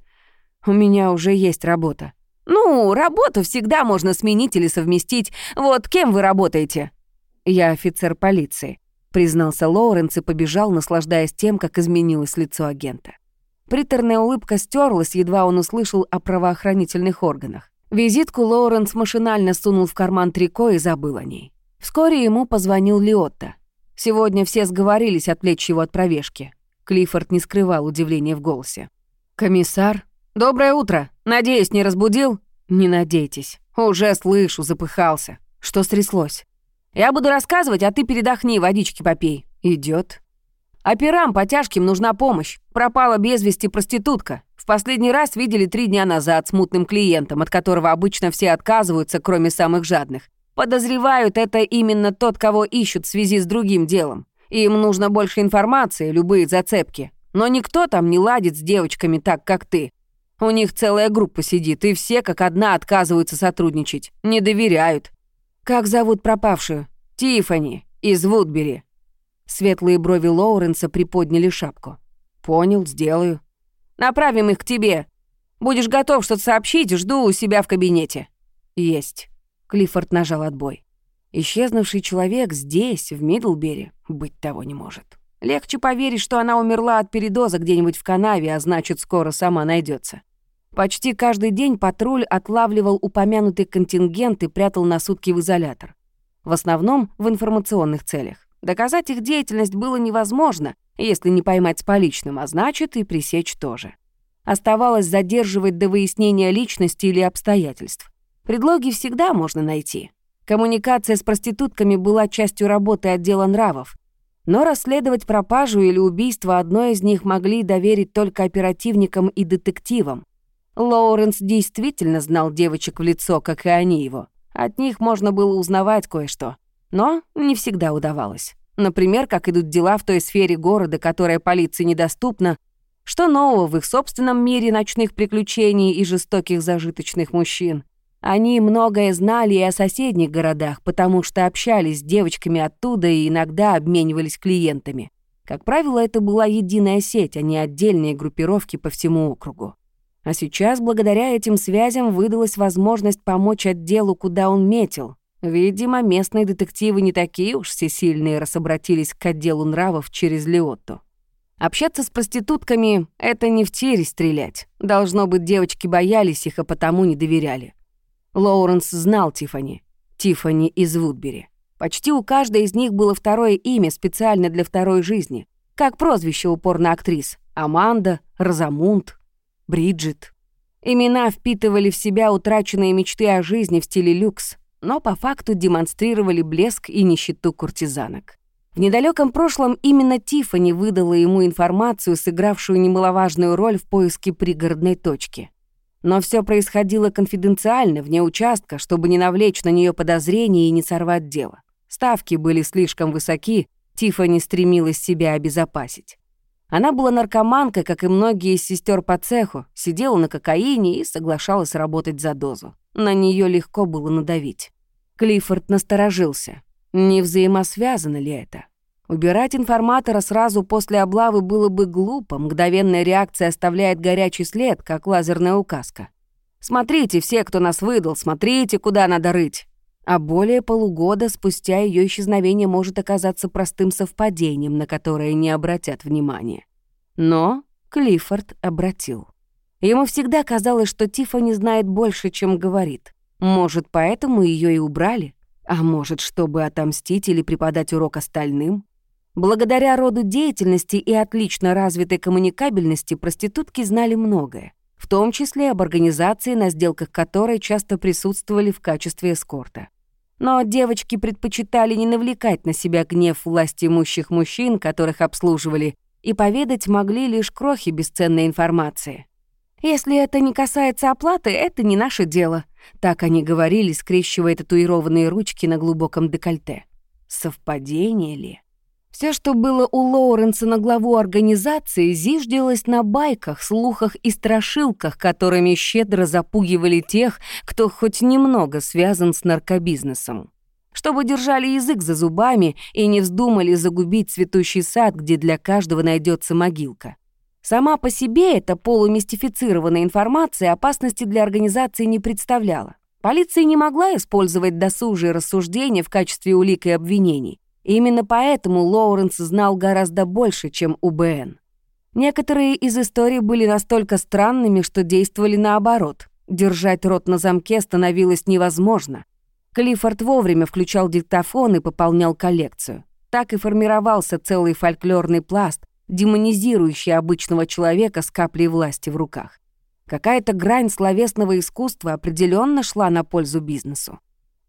У меня уже есть работа». «Ну, работу всегда можно сменить или совместить. Вот кем вы работаете?» «Я офицер полиции», — признался Лоуренс и побежал, наслаждаясь тем, как изменилось лицо агента. Приторная улыбка стерлась, едва он услышал о правоохранительных органах. Визитку Лоуренс машинально сунул в карман трико и забыл о ней. Вскоре ему позвонил Лиотто. Сегодня все сговорились отвлечь его от провешки. Клиффорд не скрывал удивления в голосе. «Комиссар?» «Доброе утро. Надеюсь, не разбудил?» «Не надейтесь. Уже слышу, запыхался. Что стряслось?» «Я буду рассказывать, а ты передохни, водички попей». Идет. «Операм по тяжким нужна помощь. Пропала без вести проститутка. В последний раз видели три дня назад с мутным клиентом, от которого обычно все отказываются, кроме самых жадных. Подозревают, это именно тот, кого ищут в связи с другим делом. Им нужно больше информации, любые зацепки. Но никто там не ладит с девочками так, как ты. У них целая группа сидит, и все как одна отказываются сотрудничать. Не доверяют. Как зовут пропавшую? Тифани из Вудбери. Светлые брови Лоуренса приподняли шапку. Понял, сделаю. Направим их к тебе. Будешь готов что-то сообщить, жду у себя в кабинете. Есть. Клиффорд нажал отбой. Исчезнувший человек здесь, в Мидлбери, быть того не может. Легче поверить, что она умерла от передоза где-нибудь в канаве, а значит, скоро сама найдется. Почти каждый день патруль отлавливал упомянутый контингент и прятал на сутки в изолятор. В основном в информационных целях. Доказать их деятельность было невозможно, если не поймать с поличным, а значит и пресечь тоже. Оставалось задерживать до выяснения личности или обстоятельств. Предлоги всегда можно найти. Коммуникация с проститутками была частью работы отдела нравов. Но расследовать пропажу или убийство одной из них могли доверить только оперативникам и детективам. Лоуренс действительно знал девочек в лицо, как и они его. От них можно было узнавать кое-что. Но не всегда удавалось. Например, как идут дела в той сфере города, которая полиции недоступна, что нового в их собственном мире ночных приключений и жестоких зажиточных мужчин. Они многое знали и о соседних городах, потому что общались с девочками оттуда и иногда обменивались клиентами. Как правило, это была единая сеть, а не отдельные группировки по всему округу. А сейчас, благодаря этим связям, выдалась возможность помочь отделу, куда он метил. Видимо, местные детективы не такие уж всесильные, раз обратились к отделу нравов через Лиотту. Общаться с проститутками — это не в тире стрелять. Должно быть, девочки боялись их, а потому не доверяли. Лоуренс знал Тифани. Тифани из Вудбери. Почти у каждой из них было второе имя специально для второй жизни, как прозвище упорно актрис — Аманда, Розамунд, Бриджит. Имена впитывали в себя утраченные мечты о жизни в стиле люкс, но по факту демонстрировали блеск и нищету куртизанок. В недалеком прошлом именно Тифани выдала ему информацию, сыгравшую немаловажную роль в поиске пригородной точки. Но все происходило конфиденциально, вне участка, чтобы не навлечь на нее подозрения и не сорвать дело. Ставки были слишком высоки, Тиффани стремилась себя обезопасить. Она была наркоманкой, как и многие из сестер по цеху, сидела на кокаине и соглашалась работать за дозу. На нее легко было надавить. Клиффорд насторожился. Не взаимосвязано ли это? Убирать информатора сразу после облавы было бы глупо, мгновенная реакция оставляет горячий след, как лазерная указка. «Смотрите, все, кто нас выдал, смотрите, куда надо рыть!» А более полугода спустя ее исчезновение может оказаться простым совпадением, на которое не обратят внимания. Но Клиффорд обратил. Ему всегда казалось, что Тиффани знает больше, чем говорит. Может, поэтому ее и убрали? А может, чтобы отомстить или преподать урок остальным? Благодаря роду деятельности и отлично развитой коммуникабельности проститутки знали многое, в том числе об организации, на сделках которой часто присутствовали в качестве эскорта. Но девочки предпочитали не навлекать на себя гнев власти имущих мужчин, которых обслуживали, и поведать могли лишь крохи бесценной информации. «Если это не касается оплаты, это не наше дело», — так они говорили, скрещивая татуированные ручки на глубоком декольте. Совпадение ли? Все, что было у Лоуренса на главу организации, зиждилось на байках, слухах и страшилках, которыми щедро запугивали тех, кто хоть немного связан с наркобизнесом. Чтобы держали язык за зубами и не вздумали загубить цветущий сад, где для каждого найдется могилка. Сама по себе эта полумистифицированная информация опасности для организации не представляла. Полиция не могла использовать досужие рассуждения в качестве улик и обвинений. Именно поэтому Лоуренс знал гораздо больше, чем УБН. Некоторые из историй были настолько странными, что действовали наоборот. Держать рот на замке становилось невозможно. Клиффорд вовремя включал диктофон и пополнял коллекцию. Так и формировался целый фольклорный пласт, демонизирующий обычного человека с каплей власти в руках. Какая-то грань словесного искусства определенно шла на пользу бизнесу.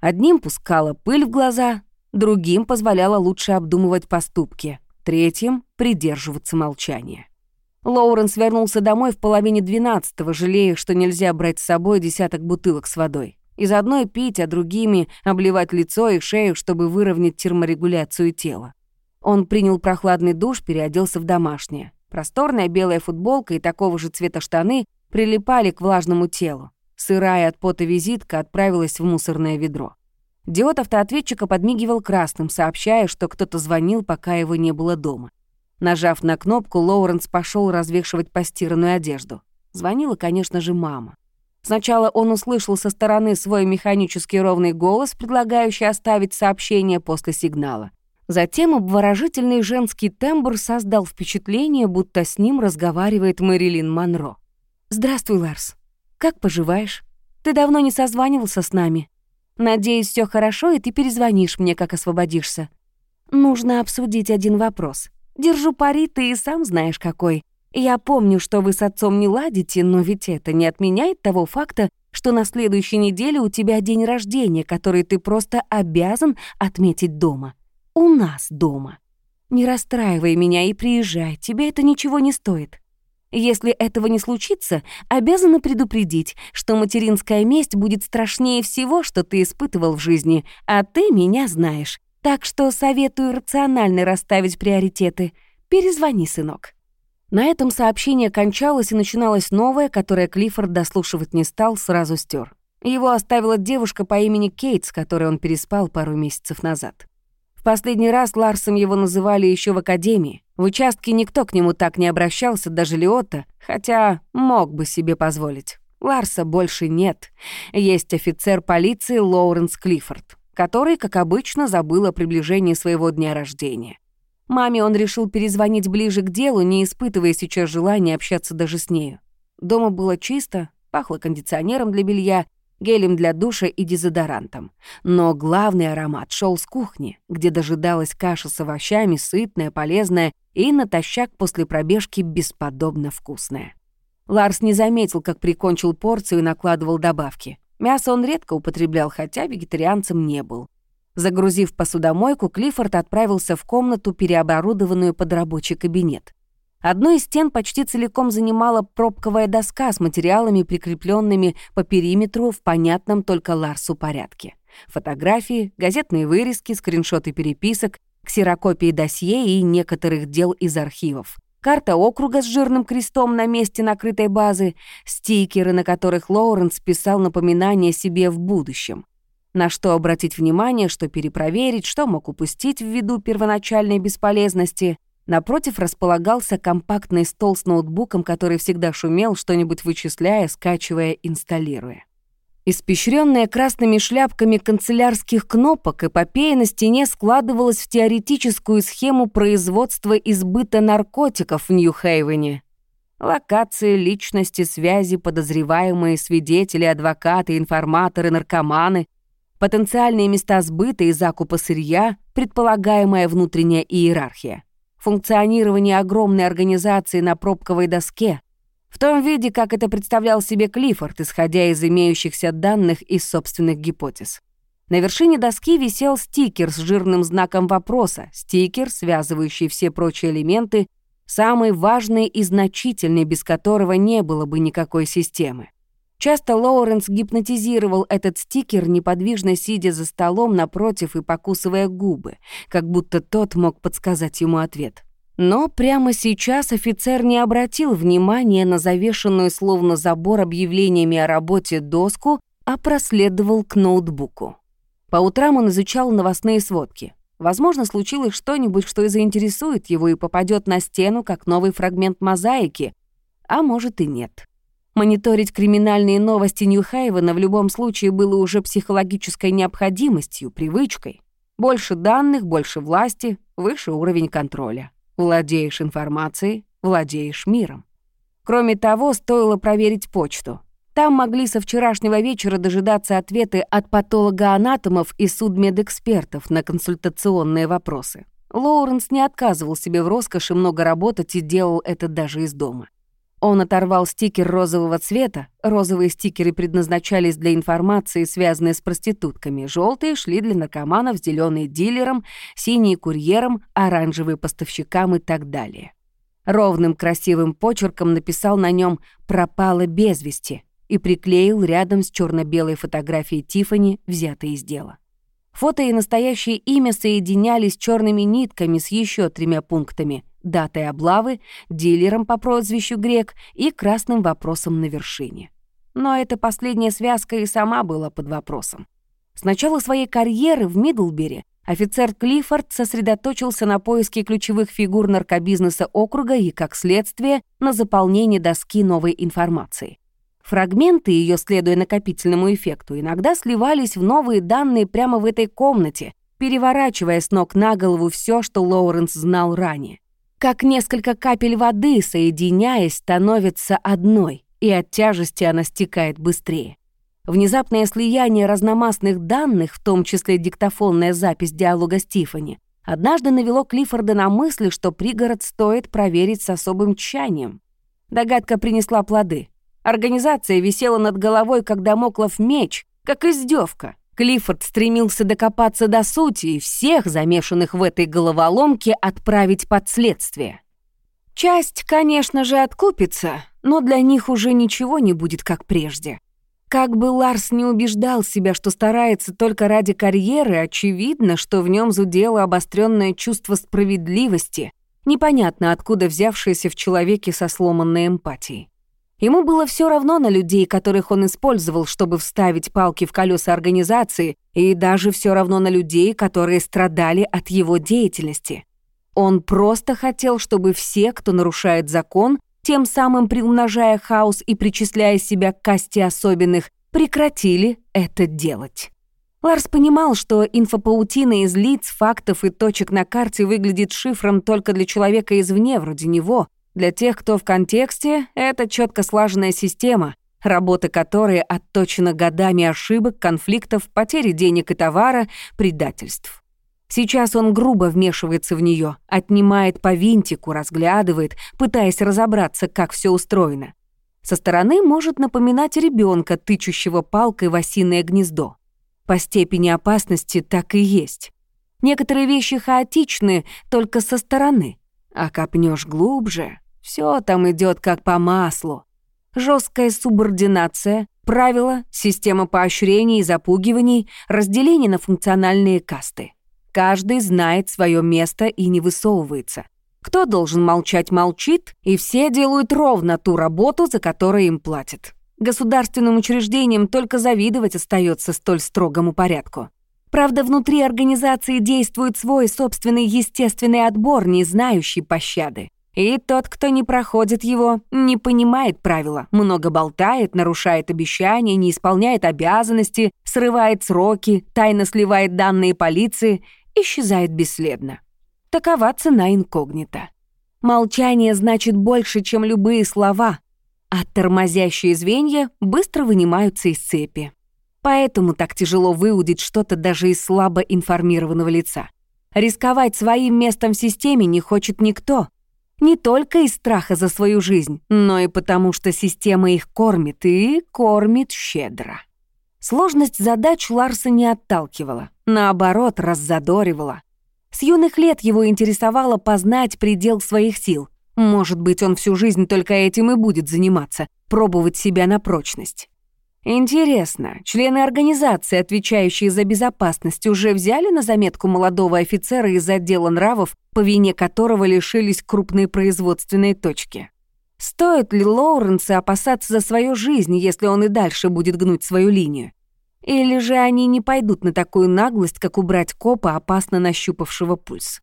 Одним пускала пыль в глаза, другим позволяла лучше обдумывать поступки, третьим — придерживаться молчания. Лоуренс вернулся домой в половине двенадцатого, жалея, что нельзя брать с собой десяток бутылок с водой. Из одной пить, а другими обливать лицо и шею, чтобы выровнять терморегуляцию тела. Он принял прохладный душ, переоделся в домашнее. Просторная белая футболка и такого же цвета штаны прилипали к влажному телу. Сырая от пота визитка отправилась в мусорное ведро. Диод автоответчика подмигивал красным, сообщая, что кто-то звонил, пока его не было дома. Нажав на кнопку, Лоуренс пошел развешивать постиранную одежду. Звонила, конечно же, мама. Сначала он услышал со стороны свой механический ровный голос, предлагающий оставить сообщение после сигнала. Затем обворожительный женский тембр создал впечатление, будто с ним разговаривает Мэрилин Монро. «Здравствуй, Ларс. Как поживаешь? Ты давно не созванивался с нами. Надеюсь, все хорошо, и ты перезвонишь мне, как освободишься. Нужно обсудить один вопрос. Держу пари, ты и сам знаешь какой. Я помню, что вы с отцом не ладите, но ведь это не отменяет того факта, что на следующей неделе у тебя день рождения, который ты просто обязан отметить дома. У нас дома. Не расстраивай меня и приезжай, тебе это ничего не стоит. Если этого не случится, обязана предупредить, что материнская месть будет страшнее всего, что ты испытывал в жизни, а ты меня знаешь. Так что советую рационально расставить приоритеты. Перезвони, сынок». На этом сообщение кончалось и начиналось новое, которое Клиффорд дослушивать не стал, сразу стер. Его оставила девушка по имени Кейт, с которой он переспал пару месяцев назад. В последний раз Ларсом его называли еще в академии. В участке никто к нему так не обращался, даже Лиота, хотя мог бы себе позволить. Ларса больше нет. Есть офицер полиции Лоуренс Клиффорд, который, как обычно, забыл о приближении своего дня рождения. Маме он решил перезвонить ближе к делу, не испытывая сейчас желания общаться даже с нею. Дома было чисто, пахло кондиционером для белья, гелем для душа и дезодорантом. Но главный аромат шел с кухни, где дожидалась каша с овощами, сытная, полезная и натощак после пробежки бесподобно вкусная. Ларс не заметил, как прикончил порцию и накладывал добавки. Мясо он редко употреблял, хотя вегетарианцем не был. Загрузив посудомойку, Клиффорд отправился в комнату, переоборудованную под рабочий кабинет. Одну из стен почти целиком занимала пробковая доска с материалами, прикрепленными по периметру в понятном только Ларсу порядке. Фотографии, газетные вырезки, скриншоты переписок, ксерокопии досье и некоторых дел из архивов карта округа с жирным крестом на месте накрытой базы, стикеры, на которых Лоуренс писал напоминания себе в будущем. На что обратить внимание, что перепроверить, что мог упустить ввиду первоначальной бесполезности. Напротив располагался компактный стол с ноутбуком, который всегда шумел, что-нибудь вычисляя, скачивая, инсталируя. Испещренная красными шляпками канцелярских кнопок, эпопея на стене складывалась в теоретическую схему производства и наркотиков в Нью-Хейвене. Локации, личности, связи, подозреваемые, свидетели, адвокаты, информаторы, наркоманы, потенциальные места сбыта и закупа сырья, предполагаемая внутренняя иерархия. Функционирование огромной организации на пробковой доске — в том виде, как это представлял себе Клиффорд, исходя из имеющихся данных и собственных гипотез. На вершине доски висел стикер с жирным знаком вопроса, стикер, связывающий все прочие элементы, самый важный и значительный, без которого не было бы никакой системы. Часто Лоуренс гипнотизировал этот стикер, неподвижно сидя за столом напротив и покусывая губы, как будто тот мог подсказать ему ответ. Но прямо сейчас офицер не обратил внимания на завешенную словно забор объявлениями о работе доску, а проследовал к ноутбуку. По утрам он изучал новостные сводки. Возможно, случилось что-нибудь, что и заинтересует его и попадет на стену, как новый фрагмент мозаики, а может и нет. Мониторить криминальные новости Нью-Хейвена в любом случае было уже психологической необходимостью, привычкой. Больше данных, больше власти, выше уровень контроля. Владеешь информацией, владеешь миром. Кроме того, стоило проверить почту. Там могли со вчерашнего вечера дожидаться ответы от патологоанатомов и судмедэкспертов на консультационные вопросы. Лоуренс не отказывал себе в роскоши много работать и делал это даже из дома. Он оторвал стикер розового цвета. Розовые стикеры предназначались для информации, связанной с проститутками. Желтые шли для наркоманов, зеленые — дилерам, синие — курьерам, оранжевые — поставщикам и так далее. Ровным красивым почерком написал на нем «пропала без вести» и приклеил рядом с черно белой фотографией Тифани, взятой из дела. Фото и настоящее имя соединялись черными нитками с еще тремя пунктами — датой облавы, дилером по прозвищу Грек и красным вопросом на вершине. Но эта последняя связка и сама была под вопросом. С начала своей карьеры в Мидлбери офицер Клиффорд сосредоточился на поиске ключевых фигур наркобизнеса округа и, как следствие, на заполнении доски новой информации. Фрагменты ее, следуя накопительному эффекту, иногда сливались в новые данные прямо в этой комнате, переворачивая с ног на голову все, что Лоуренс знал ранее как несколько капель воды, соединяясь, становятся одной, и от тяжести она стекает быстрее. Внезапное слияние разномастных данных, в том числе диктофонная запись диалога Стифани, однажды навело Клиффорда на мысль, что пригород стоит проверить с особым тщанием. Догадка принесла плоды. Организация висела над головой, как домоклов меч, как издевка. Клиффорд стремился докопаться до сути и всех замешанных в этой головоломке отправить под следствие. Часть, конечно же, откупится, но для них уже ничего не будет как прежде. Как бы Ларс не убеждал себя, что старается только ради карьеры, очевидно, что в нем зудело обостренное чувство справедливости, непонятно откуда взявшееся в человеке со сломанной эмпатией. Ему было все равно на людей, которых он использовал, чтобы вставить палки в колеса организации, и даже все равно на людей, которые страдали от его деятельности. Он просто хотел, чтобы все, кто нарушает закон, тем самым приумножая хаос и причисляя себя к касте особенных, прекратили это делать. Ларс понимал, что инфопаутина из лиц, фактов и точек на карте выглядит шифром только для человека извне, вроде него. Для тех, кто в контексте, это четко слаженная система, работа которой отточена годами ошибок, конфликтов, потери денег и товара, предательств. Сейчас он грубо вмешивается в нее, отнимает по винтику, разглядывает, пытаясь разобраться, как все устроено. Со стороны может напоминать ребенка, тычущего палкой в осиное гнездо. По степени опасности так и есть. Некоторые вещи хаотичны только со стороны, а копнешь глубже, все там идет как по маслу. Жесткая субординация, правила, система поощрений и запугиваний, разделение на функциональные касты. Каждый знает свое место и не высовывается. Кто должен молчать, молчит, и все делают ровно ту работу, за которую им платят. Государственным учреждениям только завидовать остается столь строгому порядку. Правда, внутри организации действует свой собственный естественный отбор, не знающий пощады. И тот, кто не проходит его, не понимает правила, много болтает, нарушает обещания, не исполняет обязанности, срывает сроки, тайно сливает данные полиции — исчезает бесследно. Такова цена инкогнито. Молчание значит больше, чем любые слова, а тормозящие звенья быстро вынимаются из цепи. Поэтому так тяжело выудить что-то даже из слабо информированного лица. Рисковать своим местом в системе не хочет никто. Не только из страха за свою жизнь, но и потому, что система их кормит и кормит щедро. Сложность задач Ларса не отталкивала, наоборот, раззадоривала. С юных лет его интересовало познать предел своих сил. Может быть, он всю жизнь только этим и будет заниматься, пробовать себя на прочность. Интересно, члены организации, отвечающие за безопасность, уже взяли на заметку молодого офицера из отдела нравов, по вине которого лишились крупные производственные точки? Стоит ли Лоуренса опасаться за свою жизнь, если он и дальше будет гнуть свою линию? Или же они не пойдут на такую наглость, как убрать копа, опасно нащупавшего пульс?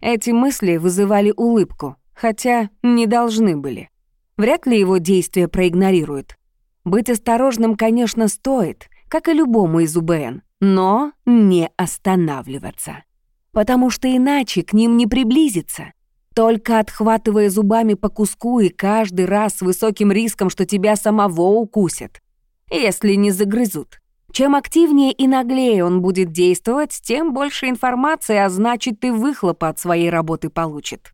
Эти мысли вызывали улыбку, хотя не должны были. Вряд ли его действия проигнорируют. Быть осторожным, конечно, стоит, как и любому из УБН, но не останавливаться. Потому что иначе к ним не приблизиться. Только отхватывая зубами по куску и каждый раз с высоким риском, что тебя самого укусят. Если не загрызут. Чем активнее и наглее он будет действовать, тем больше информации, а значит и выхлопа от своей работы получит.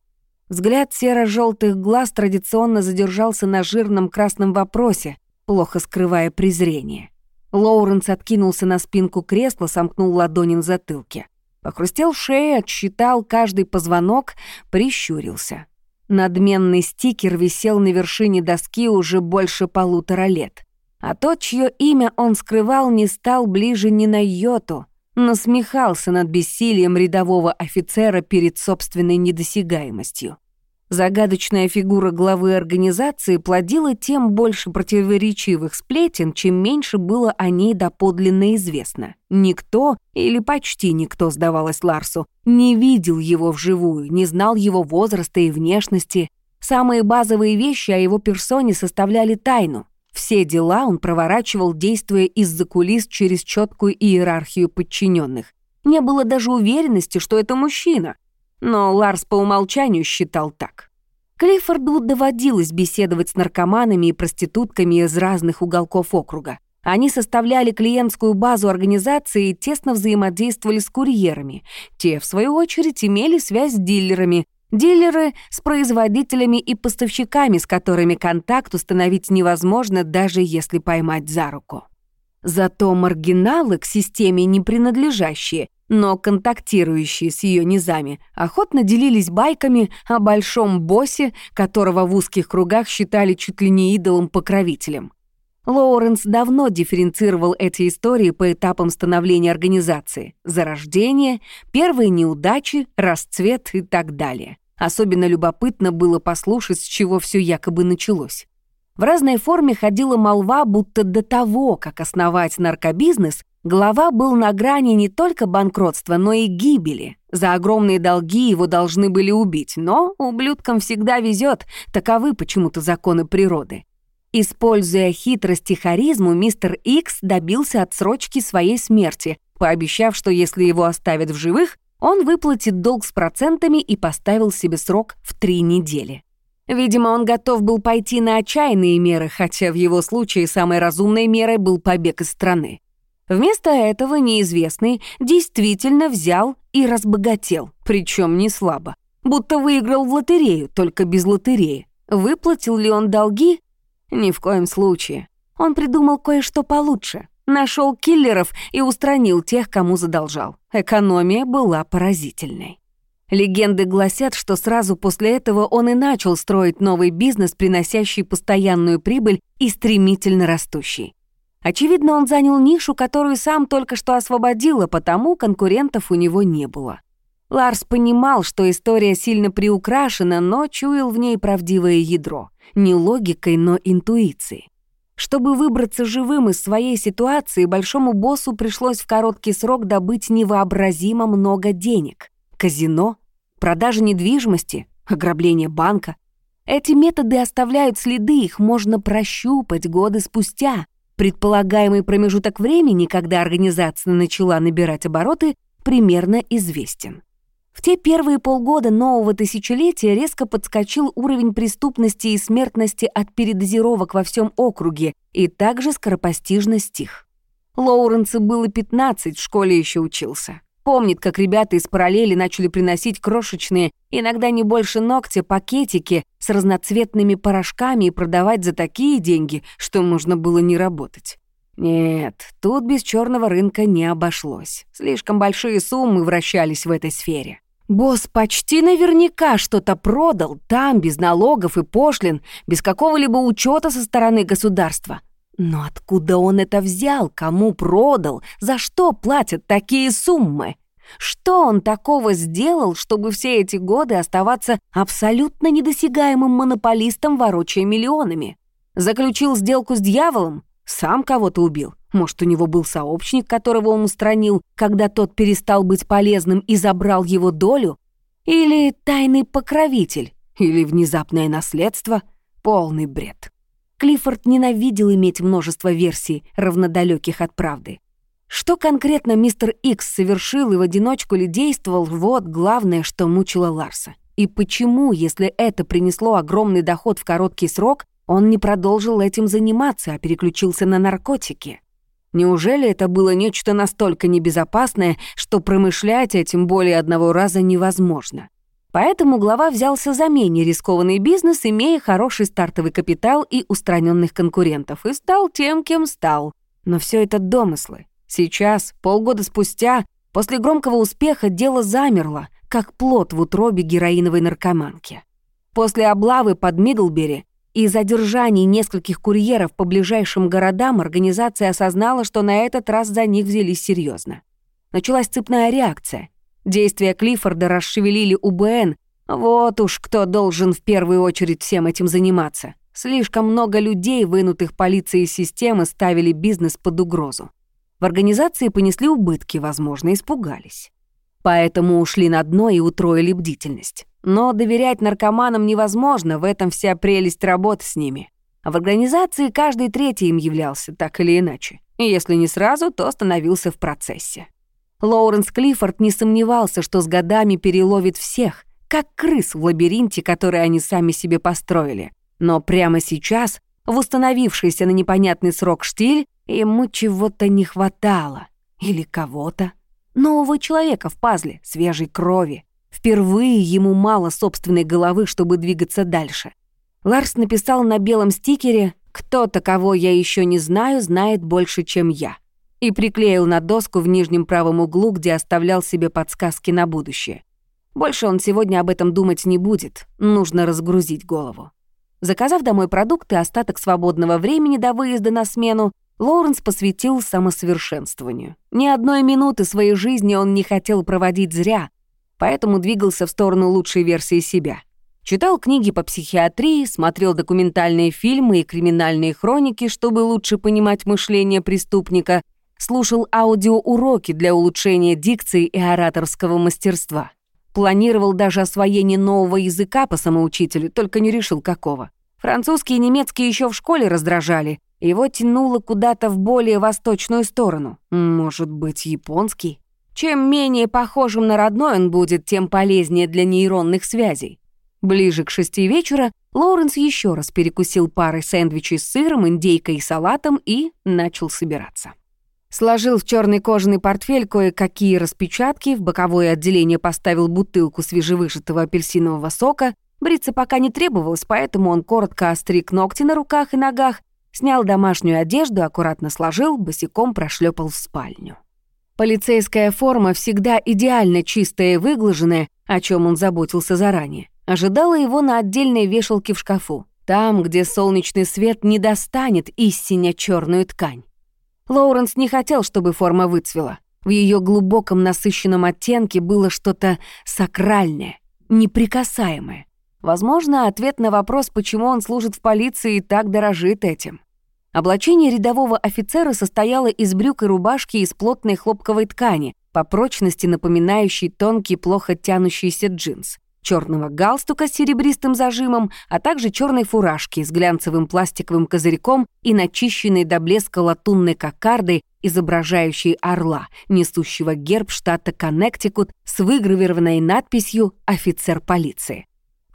Взгляд серо-желтых глаз традиционно задержался на жирном красном вопросе, плохо скрывая презрение. Лоуренс откинулся на спинку кресла, сомкнул ладони на затылке. Похрустел шеей, отсчитал каждый позвонок, прищурился. Надменный стикер висел на вершине доски уже больше полутора лет. А тот, чье имя он скрывал, не стал ближе ни на йоту, насмехался над бессилием рядового офицера перед собственной недосягаемостью. Загадочная фигура главы организации плодила тем больше противоречивых сплетен, чем меньше было о ней доподлинно известно. Никто, или почти никто, сдавалось Ларсу, не видел его вживую, не знал его возраста и внешности. Самые базовые вещи о его персоне составляли тайну. Все дела он проворачивал, действуя из-за кулис через четкую иерархию подчиненных. Не было даже уверенности, что это мужчина — но Ларс по умолчанию считал так. Клиффорду доводилось беседовать с наркоманами и проститутками из разных уголков округа. Они составляли клиентскую базу организации и тесно взаимодействовали с курьерами. Те, в свою очередь, имели связь с дилерами. Дилеры — с производителями и поставщиками, с которыми контакт установить невозможно, даже если поймать за руку. Зато маргиналы к системе не принадлежащие но контактирующие с ее низами охотно делились байками о большом боссе, которого в узких кругах считали чуть ли не идолом-покровителем. Лоуренс давно дифференцировал эти истории по этапам становления организации. Зарождение, первые неудачи, расцвет и так далее. Особенно любопытно было послушать, с чего все якобы началось. В разной форме ходила молва, будто до того, как основать наркобизнес, глава был на грани не только банкротства, но и гибели. За огромные долги его должны были убить, но ублюдкам всегда везет, таковы почему-то законы природы. Используя хитрость и харизму, мистер Икс добился отсрочки своей смерти, пообещав, что если его оставят в живых, он выплатит долг с процентами и поставил себе срок в три недели. Видимо, он готов был пойти на отчаянные меры, хотя в его случае самой разумной мерой был побег из страны. Вместо этого неизвестный действительно взял и разбогател, причем не слабо. Будто выиграл в лотерею, только без лотереи. Выплатил ли он долги? Ни в коем случае. Он придумал кое-что получше. Нашел киллеров и устранил тех, кому задолжал. Экономия была поразительной. Легенды гласят, что сразу после этого он и начал строить новый бизнес, приносящий постоянную прибыль и стремительно растущий. Очевидно, он занял нишу, которую сам только что освободил, а потому конкурентов у него не было. Ларс понимал, что история сильно приукрашена, но чуял в ней правдивое ядро. Не логикой, но интуицией. Чтобы выбраться живым из своей ситуации, большому боссу пришлось в короткий срок добыть невообразимо много денег. Казино, продажа недвижимости, ограбление банка. Эти методы оставляют следы, их можно прощупать годы спустя. Предполагаемый промежуток времени, когда организация начала набирать обороты, примерно известен. В те первые полгода нового тысячелетия резко подскочил уровень преступности и смертности от передозировок во всем округе и также скоропостижно стих. Лоуренсу было 15, в школе еще учился. Помнит, как ребята из параллели начали приносить крошечные, иногда не больше ногтя, пакетики с разноцветными порошками и продавать за такие деньги, что можно было не работать. Нет, тут без черного рынка не обошлось. Слишком большие суммы вращались в этой сфере. Босс почти наверняка что-то продал там, без налогов и пошлин, без какого-либо учета со стороны государства. Но откуда он это взял, кому продал, за что платят такие суммы? Что он такого сделал, чтобы все эти годы оставаться абсолютно недосягаемым монополистом, ворочая миллионами? Заключил сделку с дьяволом? Сам кого-то убил? Может, у него был сообщник, которого он устранил, когда тот перестал быть полезным и забрал его долю? Или тайный покровитель? Или внезапное наследство? Полный бред. Клиффорд ненавидел иметь множество версий, равнодалёких от правды. Что конкретно мистер Икс совершил и в одиночку ли действовал, вот главное, что мучило Ларса. И почему, если это принесло огромный доход в короткий срок, он не продолжил этим заниматься, а переключился на наркотики? Неужели это было нечто настолько небезопасное, что промышлять этим более одного раза невозможно? Поэтому глава взялся за менее рискованный бизнес, имея хороший стартовый капитал и устраненных конкурентов, и стал тем, кем стал. Но все это домыслы. Сейчас, полгода спустя, после громкого успеха дело замерло, как плод в утробе героиновой наркоманки. После облавы под Мидлбери и задержаний нескольких курьеров по ближайшим городам организация осознала, что на этот раз за них взялись серьезно. Началась цепная реакция. Действия Клиффорда расшевелили УБН. Вот уж кто должен в первую очередь всем этим заниматься. Слишком много людей, вынутых полицией системы, ставили бизнес под угрозу. В организации понесли убытки, возможно, испугались. Поэтому ушли на дно и утроили бдительность. Но доверять наркоманам невозможно, в этом вся прелесть работы с ними. А в организации каждый третий им являлся, так или иначе. И если не сразу, то становился в процессе. Лоуренс Клиффорд не сомневался, что с годами переловит всех, как крыс в лабиринте, который они сами себе построили. Но прямо сейчас, в установившийся на непонятный срок штиль, ему чего-то не хватало. Или кого-то. Нового человека в пазле, свежей крови. Впервые ему мало собственной головы, чтобы двигаться дальше. Ларс написал на белом стикере «Кто-то, кого я еще не знаю, знает больше, чем я» и приклеил на доску в нижнем правом углу, где оставлял себе подсказки на будущее. Больше он сегодня об этом думать не будет, нужно разгрузить голову. Заказав домой продукты, остаток свободного времени до выезда на смену, Лоуренс посвятил самосовершенствованию. Ни одной минуты своей жизни он не хотел проводить зря, поэтому двигался в сторону лучшей версии себя. Читал книги по психиатрии, смотрел документальные фильмы и криминальные хроники, чтобы лучше понимать мышление преступника, слушал аудиоуроки для улучшения дикции и ораторского мастерства. Планировал даже освоение нового языка по самоучителю, только не решил какого. Французский и немецкий еще в школе раздражали, его тянуло куда-то в более восточную сторону. Может быть, японский? Чем менее похожим на родной он будет, тем полезнее для нейронных связей. Ближе к шести вечера Лоуренс еще раз перекусил парой сэндвичей с сыром, индейкой и салатом и начал собираться. Сложил в черный кожаный портфель кое-какие распечатки, в боковое отделение поставил бутылку свежевыжатого апельсинового сока. Бриться пока не требовалось, поэтому он коротко остриг ногти на руках и ногах, Снял домашнюю одежду, аккуратно сложил, босиком прошлепал в спальню. Полицейская форма всегда идеально чистая и выглаженная, о чем он заботился заранее. Ожидала его на отдельной вешалке в шкафу, там, где солнечный свет не достанет истинно черную ткань. Лоуренс не хотел, чтобы форма выцвела. В ее глубоком насыщенном оттенке было что-то сакральное, неприкасаемое. Возможно, ответ на вопрос, почему он служит в полиции и так дорожит этим. Облачение рядового офицера состояло из брюк и рубашки из плотной хлопковой ткани, по прочности напоминающей тонкий, плохо тянущийся джинс, черного галстука с серебристым зажимом, а также черной фуражки с глянцевым пластиковым козырьком и начищенной до блеска латунной кокардой, изображающей орла, несущего герб штата Коннектикут с выгравированной надписью «Офицер полиции».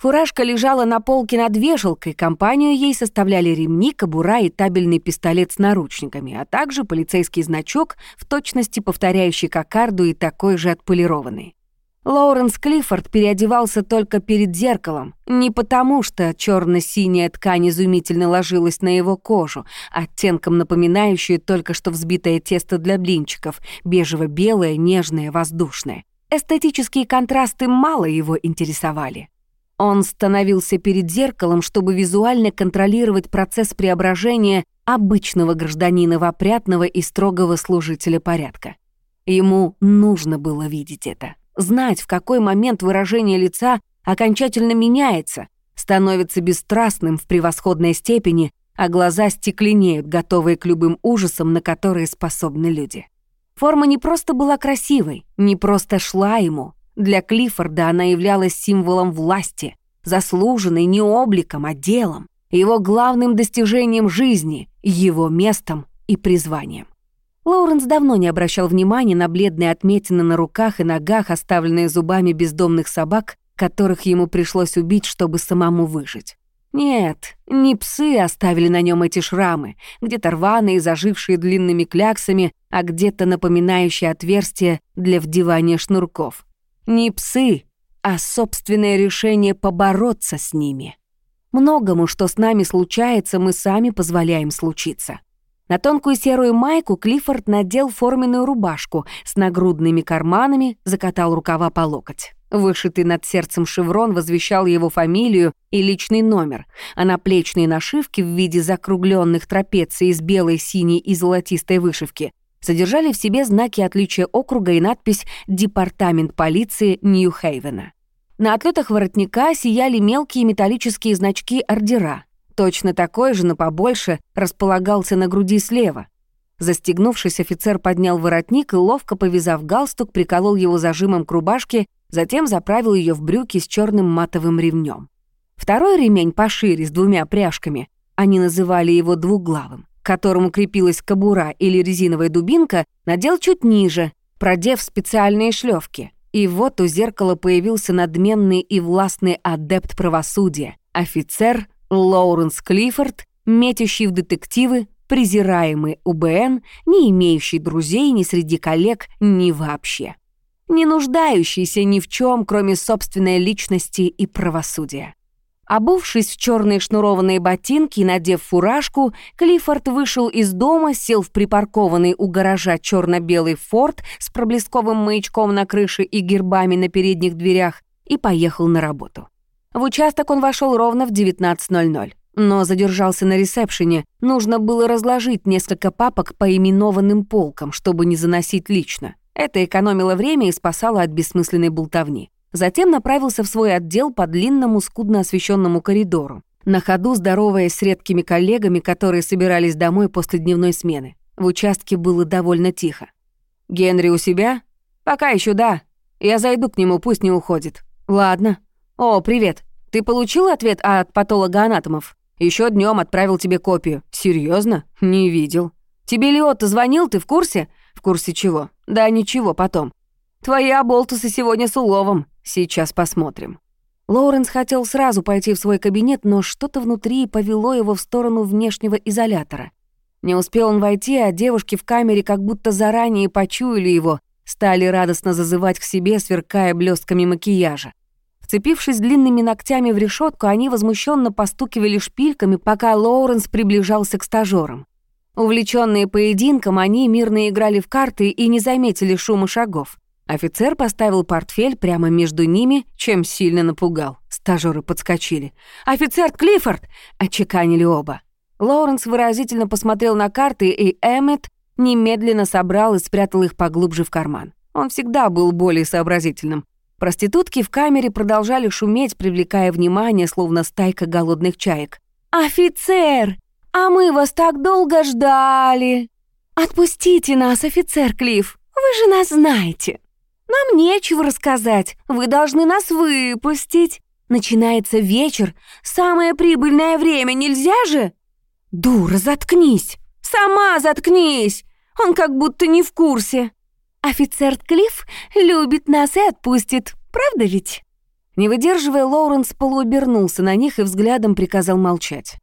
Фуражка лежала на полке над вешалкой, компанию ей составляли ремни, кобура и табельный пистолет с наручниками, а также полицейский значок, в точности повторяющий кокарду и такой же отполированный. Лоуренс Клиффорд переодевался только перед зеркалом, не потому что черно синяя ткань изумительно ложилась на его кожу, оттенком напоминающую только что взбитое тесто для блинчиков, бежево-белое, нежное, воздушное. Эстетические контрасты мало его интересовали. Он становился перед зеркалом, чтобы визуально контролировать процесс преображения обычного гражданина в опрятного и строгого служителя порядка. Ему нужно было видеть это, знать, в какой момент выражение лица окончательно меняется, становится бесстрастным в превосходной степени, а глаза стекленеют, готовые к любым ужасам, на которые способны люди. Форма не просто была красивой, не просто шла ему, для Клиффорда она являлась символом власти, заслуженной не обликом, а делом, его главным достижением жизни, его местом и призванием. Лоуренс давно не обращал внимания на бледные отметины на руках и ногах, оставленные зубами бездомных собак, которых ему пришлось убить, чтобы самому выжить. Нет, не псы оставили на нем эти шрамы, где-то рваные, зажившие длинными кляксами, а где-то напоминающие отверстия для вдевания шнурков. Не псы, а собственное решение побороться с ними. Многому, что с нами случается, мы сами позволяем случиться. На тонкую серую майку Клиффорд надел форменную рубашку с нагрудными карманами, закатал рукава по локоть. Вышитый над сердцем шеврон возвещал его фамилию и личный номер, а наплечные нашивки в виде закругленных трапеций из белой, синей и золотистой вышивки содержали в себе знаки отличия округа и надпись «Департамент полиции Нью-Хейвена». На отлетах воротника сияли мелкие металлические значки ордера. Точно такой же, но побольше, располагался на груди слева. Застегнувшись, офицер поднял воротник и, ловко повязав галстук, приколол его зажимом к рубашке, затем заправил ее в брюки с черным матовым ремнем. Второй ремень пошире, с двумя пряжками, они называли его двуглавым к которому крепилась кобура или резиновая дубинка, надел чуть ниже, продев специальные шлёвки. И вот у зеркала появился надменный и властный адепт правосудия, офицер Лоуренс Клиффорд, метящий в детективы, презираемый УБН, не имеющий друзей ни среди коллег, ни вообще. Не нуждающийся ни в чем, кроме собственной личности и правосудия. Обувшись в черные шнурованные ботинки и надев фуражку, Клиффорд вышел из дома, сел в припаркованный у гаража черно-белый форт с проблесковым маячком на крыше и гербами на передних дверях и поехал на работу. В участок он вошел ровно в 19.00, но задержался на ресепшене. Нужно было разложить несколько папок по именованным полкам, чтобы не заносить лично. Это экономило время и спасало от бессмысленной болтовни. Затем направился в свой отдел по длинному, скудно освещенному коридору, на ходу здороваясь с редкими коллегами, которые собирались домой после дневной смены. В участке было довольно тихо. «Генри у себя?» «Пока еще да. Я зайду к нему, пусть не уходит». «Ладно. О, привет. Ты получил ответ от патолога-анатомов? Еще днем отправил тебе копию. Серьезно? Не видел. Тебе Лиотто звонил, ты в курсе? В курсе чего? Да ничего, потом. Твои оболтусы сегодня с уловом. Сейчас посмотрим». Лоуренс хотел сразу пойти в свой кабинет, но что-то внутри повело его в сторону внешнего изолятора. Не успел он войти, а девушки в камере как будто заранее почуяли его, стали радостно зазывать к себе, сверкая блестками макияжа. Вцепившись длинными ногтями в решетку, они возмущенно постукивали шпильками, пока Лоуренс приближался к стажерам. Увлеченные поединком, они мирно играли в карты и не заметили шума шагов. Офицер поставил портфель прямо между ними, чем сильно напугал. Стажеры подскочили. «Офицер Клиффорд!» — отчеканили оба. Лоуренс выразительно посмотрел на карты, и Эммет немедленно собрал и спрятал их поглубже в карман. Он всегда был более сообразительным. Проститутки в камере продолжали шуметь, привлекая внимание, словно стайка голодных чаек. «Офицер! А мы вас так долго ждали!» «Отпустите нас, офицер Клифф! Вы же нас знаете!» Нам нечего рассказать, вы должны нас выпустить. Начинается вечер, самое прибыльное время, нельзя же? Дура, заткнись. Сама заткнись. Он как будто не в курсе. Офицер Клифф любит нас и отпустит, правда ведь? Не выдерживая, Лоуренс полуобернулся на них и взглядом приказал молчать.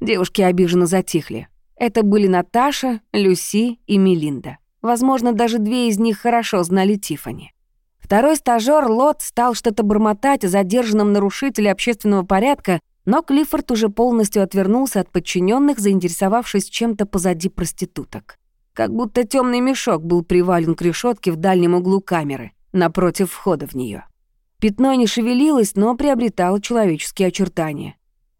Девушки обиженно затихли. Это были Наташа, Люси и Мелинда. Возможно, даже две из них хорошо знали Тифани. Второй стажёр Лот стал что-то бормотать о задержанном нарушителе общественного порядка, но Клиффорд уже полностью отвернулся от подчиненных, заинтересовавшись чем-то позади проституток. Как будто темный мешок был привален к решетке в дальнем углу камеры, напротив входа в нее. Пятно не шевелилось, но приобретало человеческие очертания.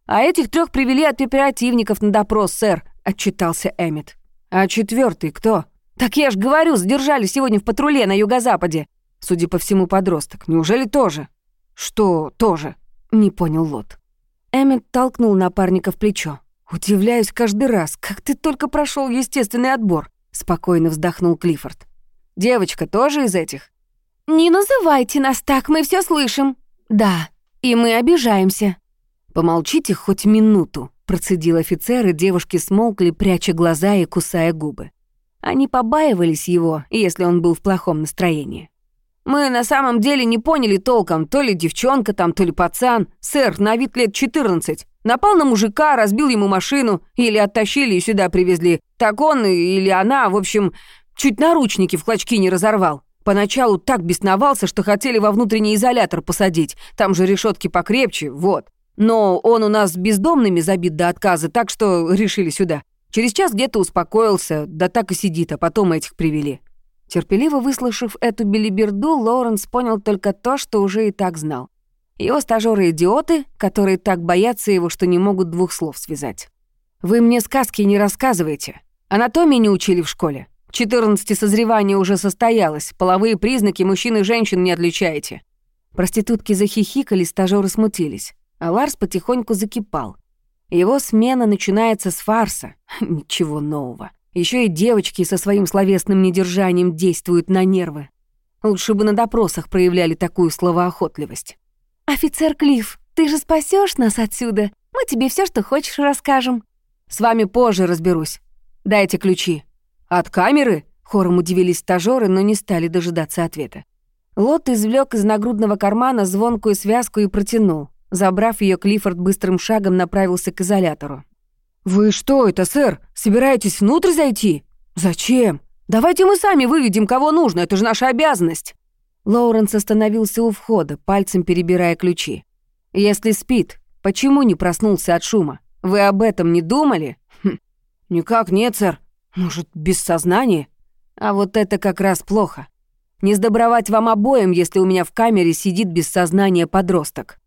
«А этих трех привели от оперативников на допрос, сэр», — отчитался Эммет. «А четвертый кто?» «Так я ж говорю, задержали сегодня в патруле на юго-западе». Судя по всему, подросток. Неужели тоже? «Что тоже?» — не понял Лот. Эммет толкнул напарника в плечо. «Удивляюсь каждый раз, как ты только прошел естественный отбор», — спокойно вздохнул Клиффорд. «Девочка тоже из этих?» «Не называйте нас так, мы все слышим». «Да, и мы обижаемся». «Помолчите хоть минуту», — процедил офицер, и девушки смолкли, пряча глаза и кусая губы. Они побаивались его, если он был в плохом настроении. «Мы на самом деле не поняли толком, то ли девчонка там, то ли пацан. Сэр, на вид лет 14. Напал на мужика, разбил ему машину, или оттащили и сюда привезли. Так он или она, в общем, чуть наручники в клочки не разорвал. Поначалу так бесновался, что хотели во внутренний изолятор посадить. Там же решетки покрепче, вот. Но он у нас бездомными забит до отказа, так что решили сюда. Через час где-то успокоился, да так и сидит, а потом этих привели». Терпеливо выслушав эту билиберду, Лоуренс понял только то, что уже и так знал. Его стажёры идиоты, которые так боятся его, что не могут двух слов связать. «Вы мне сказки не рассказывайте. Анатомии не учили в школе. К 14 созревание уже состоялось, половые признаки мужчин и женщин не отличаете». Проститутки захихикали, стажёры смутились, а Ларс потихоньку закипал. Его смена начинается с фарса. [laughs] Ничего нового. Еще и девочки со своим словесным недержанием действуют на нервы. Лучше бы на допросах проявляли такую словоохотливость. «Офицер Клифф, ты же спасешь нас отсюда? Мы тебе все, что хочешь, расскажем». «С вами позже разберусь. Дайте ключи». «От камеры?» — хором удивились стажёры, но не стали дожидаться ответа. Лот извлек из нагрудного кармана звонкую связку и протянул. Забрав ее, Клиффорд быстрым шагом направился к изолятору. «Вы что это, сэр? Собираетесь внутрь зайти? Зачем? Давайте мы сами выведем, кого нужно, это же наша обязанность!» Лоуренс остановился у входа, пальцем перебирая ключи. «Если спит, почему не проснулся от шума? Вы об этом не думали?» хм. «Никак нет, сэр. Может, без сознания? А вот это как раз плохо. Не сдобровать вам обоим, если у меня в камере сидит без сознания подросток».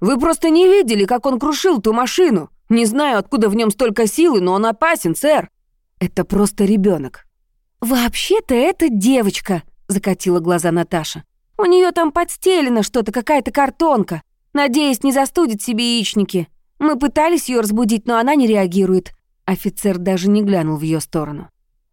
Вы просто не видели, как он крушил ту машину. Не знаю, откуда в нем столько силы, но он опасен, сэр. Это просто ребенок. Вообще-то это девочка, закатила глаза Наташа. У нее там подстелено что-то, какая-то картонка. Надеюсь, не застудит себе яичники. Мы пытались ее разбудить, но она не реагирует. Офицер даже не глянул в ее сторону.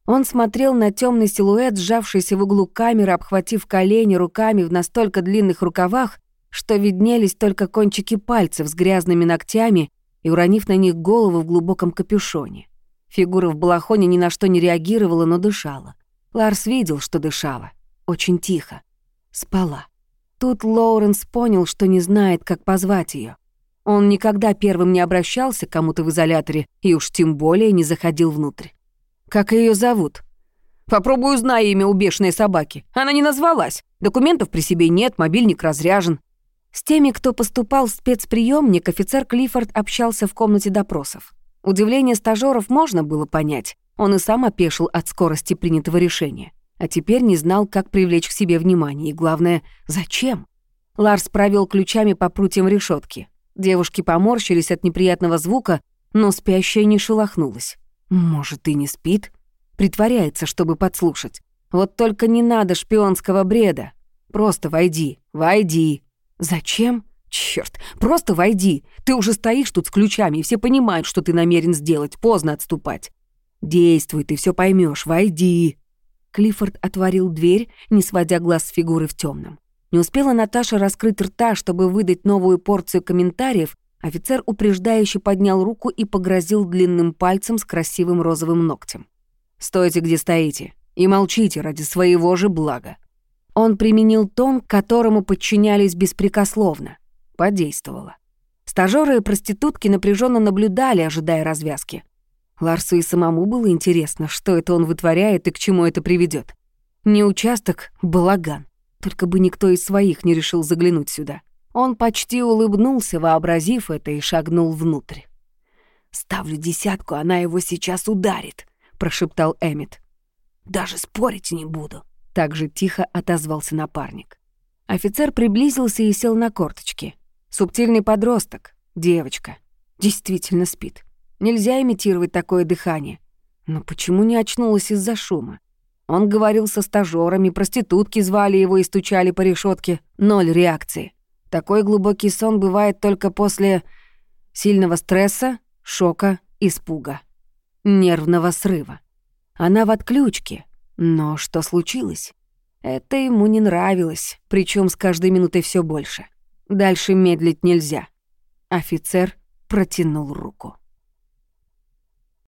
Он смотрел на темный силуэт, сжавшийся в углу камеры, обхватив колени руками в настолько длинных рукавах, что виднелись только кончики пальцев с грязными ногтями и уронив на них голову в глубоком капюшоне. Фигура в балахоне ни на что не реагировала, но дышала. Ларс видел, что дышала. Очень тихо. Спала. Тут Лоуренс понял, что не знает, как позвать ее. Он никогда первым не обращался к кому-то в изоляторе и уж тем более не заходил внутрь. «Как ее зовут?» «Попробую узнай имя у бешеной собаки. Она не назвалась. Документов при себе нет, мобильник разряжен. С теми, кто поступал в спецприемник, офицер Клиффорд общался в комнате допросов. Удивление стажеров можно было понять. Он и сам опешил от скорости принятого решения. А теперь не знал, как привлечь к себе внимание. И главное, зачем? Ларс провел ключами по прутьям решетки. Девушки поморщились от неприятного звука, но спящая не шелохнулась. Может, и не спит? Притворяется, чтобы подслушать. Вот только не надо шпионского бреда. Просто войди, войди, «Зачем? Черт, просто войди. Ты уже стоишь тут с ключами, и все понимают, что ты намерен сделать. Поздно отступать. Действуй, ты все поймешь. Войди». Клиффорд отворил дверь, не сводя глаз с фигуры в темном. Не успела Наташа раскрыть рта, чтобы выдать новую порцию комментариев, офицер упреждающе поднял руку и погрозил длинным пальцем с красивым розовым ногтем. «Стойте, где стоите, и молчите ради своего же блага. Он применил тон, которому подчинялись беспрекословно. Подействовало. Стажёры и проститутки напряженно наблюдали, ожидая развязки. Ларсу и самому было интересно, что это он вытворяет и к чему это приведет. Не участок, балаган. Только бы никто из своих не решил заглянуть сюда. Он почти улыбнулся, вообразив это, и шагнул внутрь. «Ставлю десятку, она его сейчас ударит», — прошептал Эммет. «Даже спорить не буду». Так же тихо отозвался напарник. Офицер приблизился и сел на корточки. Субтильный подросток, девочка. Действительно спит. Нельзя имитировать такое дыхание. Но почему не очнулась из-за шума? Он говорил со стажёрами, проститутки звали его и стучали по решетке. Ноль реакции. Такой глубокий сон бывает только после сильного стресса, шока, испуга, нервного срыва. Она в отключке, но что случилось? Это ему не нравилось, причем с каждой минутой все больше. Дальше медлить нельзя. Офицер протянул руку.